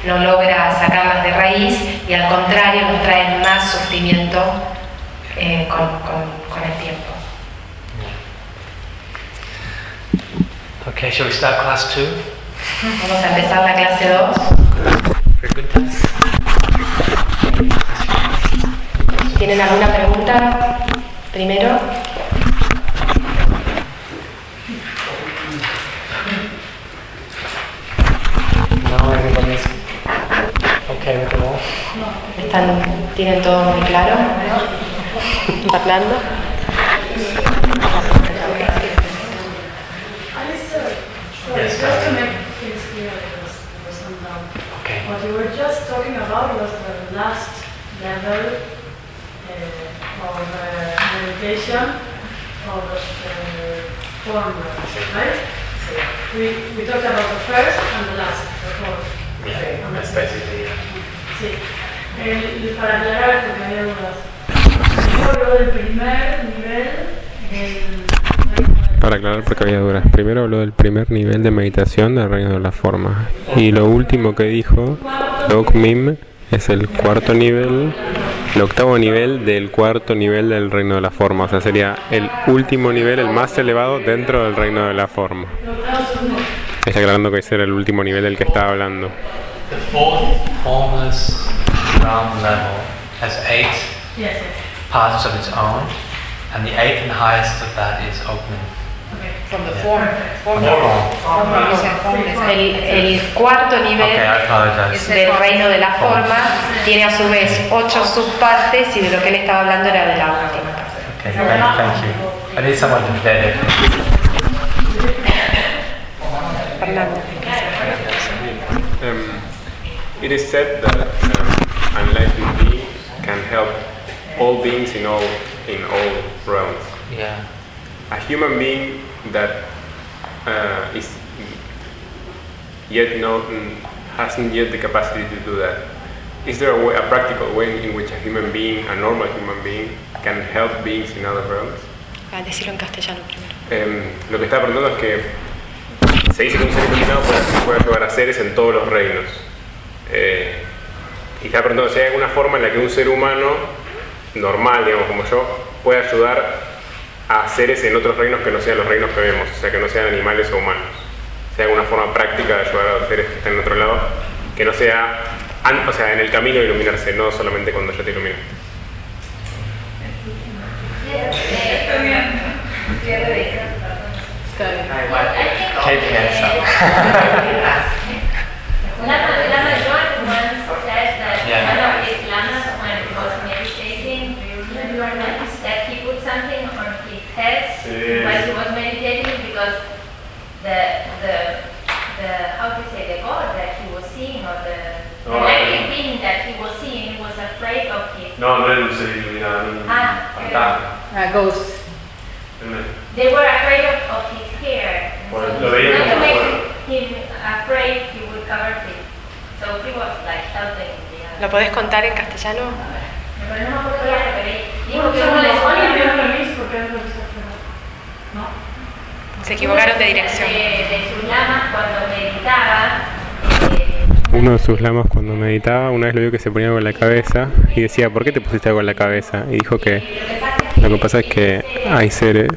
no logra sacarlas de raíz y al contrario nos trae más sufrimiento eh, con, con- con el tiempo. Okay, shall we start class two? Vamos a empezar la clase 2. Very good, guys. ¿Tienen alguna pregunta primero? No, everybody's level. ¿Están, ¿Tienen todo muy claro? Fernando? Yes, just to make things clear, because there was some doubt. Okay. What you were just talking about was the last level uh, of uh, meditation of uh, form, right? So we, we talked about the first and the last, the fourth. Sí. Para aclarar, porque había dudas. Yo hablo del primer nivel Para aclarar porque había dudas. Primero habló del primer nivel de meditación del reino de la forma. Y lo último que dijo, Dog Mim, es el cuarto nivel, el octavo nivel del cuarto nivel del reino de la forma. O sea, sería el último nivel, el más elevado dentro del reino de la forma. Está aclarando que ese era el último nivel del que estaba hablando. The fourth formless realm level has eight Yes, yes. parts of its own, and the eighth and highest of that is opening. Form, From the form. form. El, el cuarto nivel Okay, I apologize. del reino de la forma tiene a su vez ocho subpartes y de lo que él estaba hablando era de la última. Okay, thank, thank you. I need someone to. Um, it is said that um, enlightened being can help all beings in all in all realms. Yeah. A human being that uh, is yet no mm, hasn't yet the capacity to do that. Is there a, way, a practical way in which a human being, a normal human being, can help beings in other realms? Ah, decirlo en castellano primero. Em, lo que estaba preguntando es que se dice que un ser iluminado puede, puede ayudar a seres en todos los reinos. Eh, y estaba preguntando si hay alguna forma en la que un ser humano normal, digamos como yo, puede ayudar a seres en otros reinos que no sean los reinos que vemos, o sea, que no sean animales o humanos. Si hay alguna forma práctica de ayudar a los seres que están en otro lado, que no sea, an- o sea, en el camino de iluminarse, no solamente cuando ya te iluminaste. Keep your hands up. Lama, Lama John once said that Yeah. one of his lamas, when he was meditating, that he put something on his head Sí. while he was meditating because the, the, the, how to say, the God that he was seeing or the Oh, electric yeah. being that he was seeing was afraid of his. No, no es un ser iluminado, un Ah, Ah, ghost. They were afraid of, of his and Bueno, so to make him afraid, he would cover it. So he was like shouting. Yeah. ¿Lo podés contar en castellano? Pero no me acuerdo dijo que les se equivocaron de dirección. de, de sus lamas cuando meditaba. Uno de sus lamas cuando meditaba, una vez lo vio que se ponía algo en la cabeza y decía, ¿por qué te pusiste algo en la cabeza? Y dijo que lo que pasa es que hay seres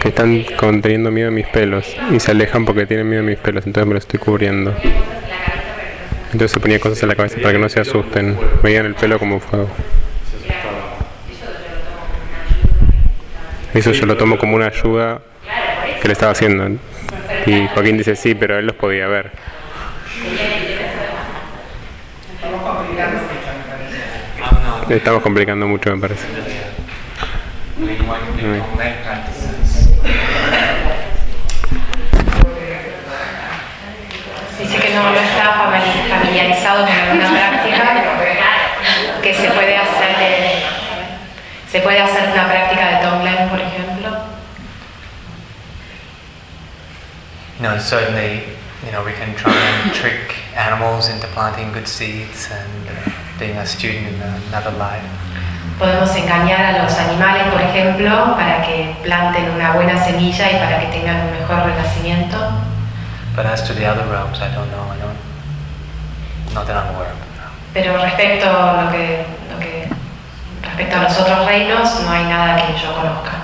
que están con- teniendo miedo a mis pelos y se alejan porque tienen miedo a mis pelos, entonces me lo estoy cubriendo. Entonces se ponía cosas en la cabeza para que no se asusten, veían el pelo como fuego. Eso yo lo tomo como una ayuda que le estaba haciendo. Y Joaquín dice, sí, pero él los podía ver. Estamos complicando mucho, me parece want to Mm. make practices. Dice que no, no está famili- familiarizado con alguna práctica que se puede hacer de- se puede hacer una práctica de Tonglen, por ejemplo. You know, certainly, you know, we can try and trick animals into planting good seeds and uh, being a student in another life. Podemos engañar a los animales, por ejemplo, para que planten una buena semilla y para que tengan un mejor renacimiento. But as to the other realms, I don't know. I don't, not that I'm aware of. Pero respecto a lo que, lo que respecto a los otros reinos, no hay nada que yo conozca.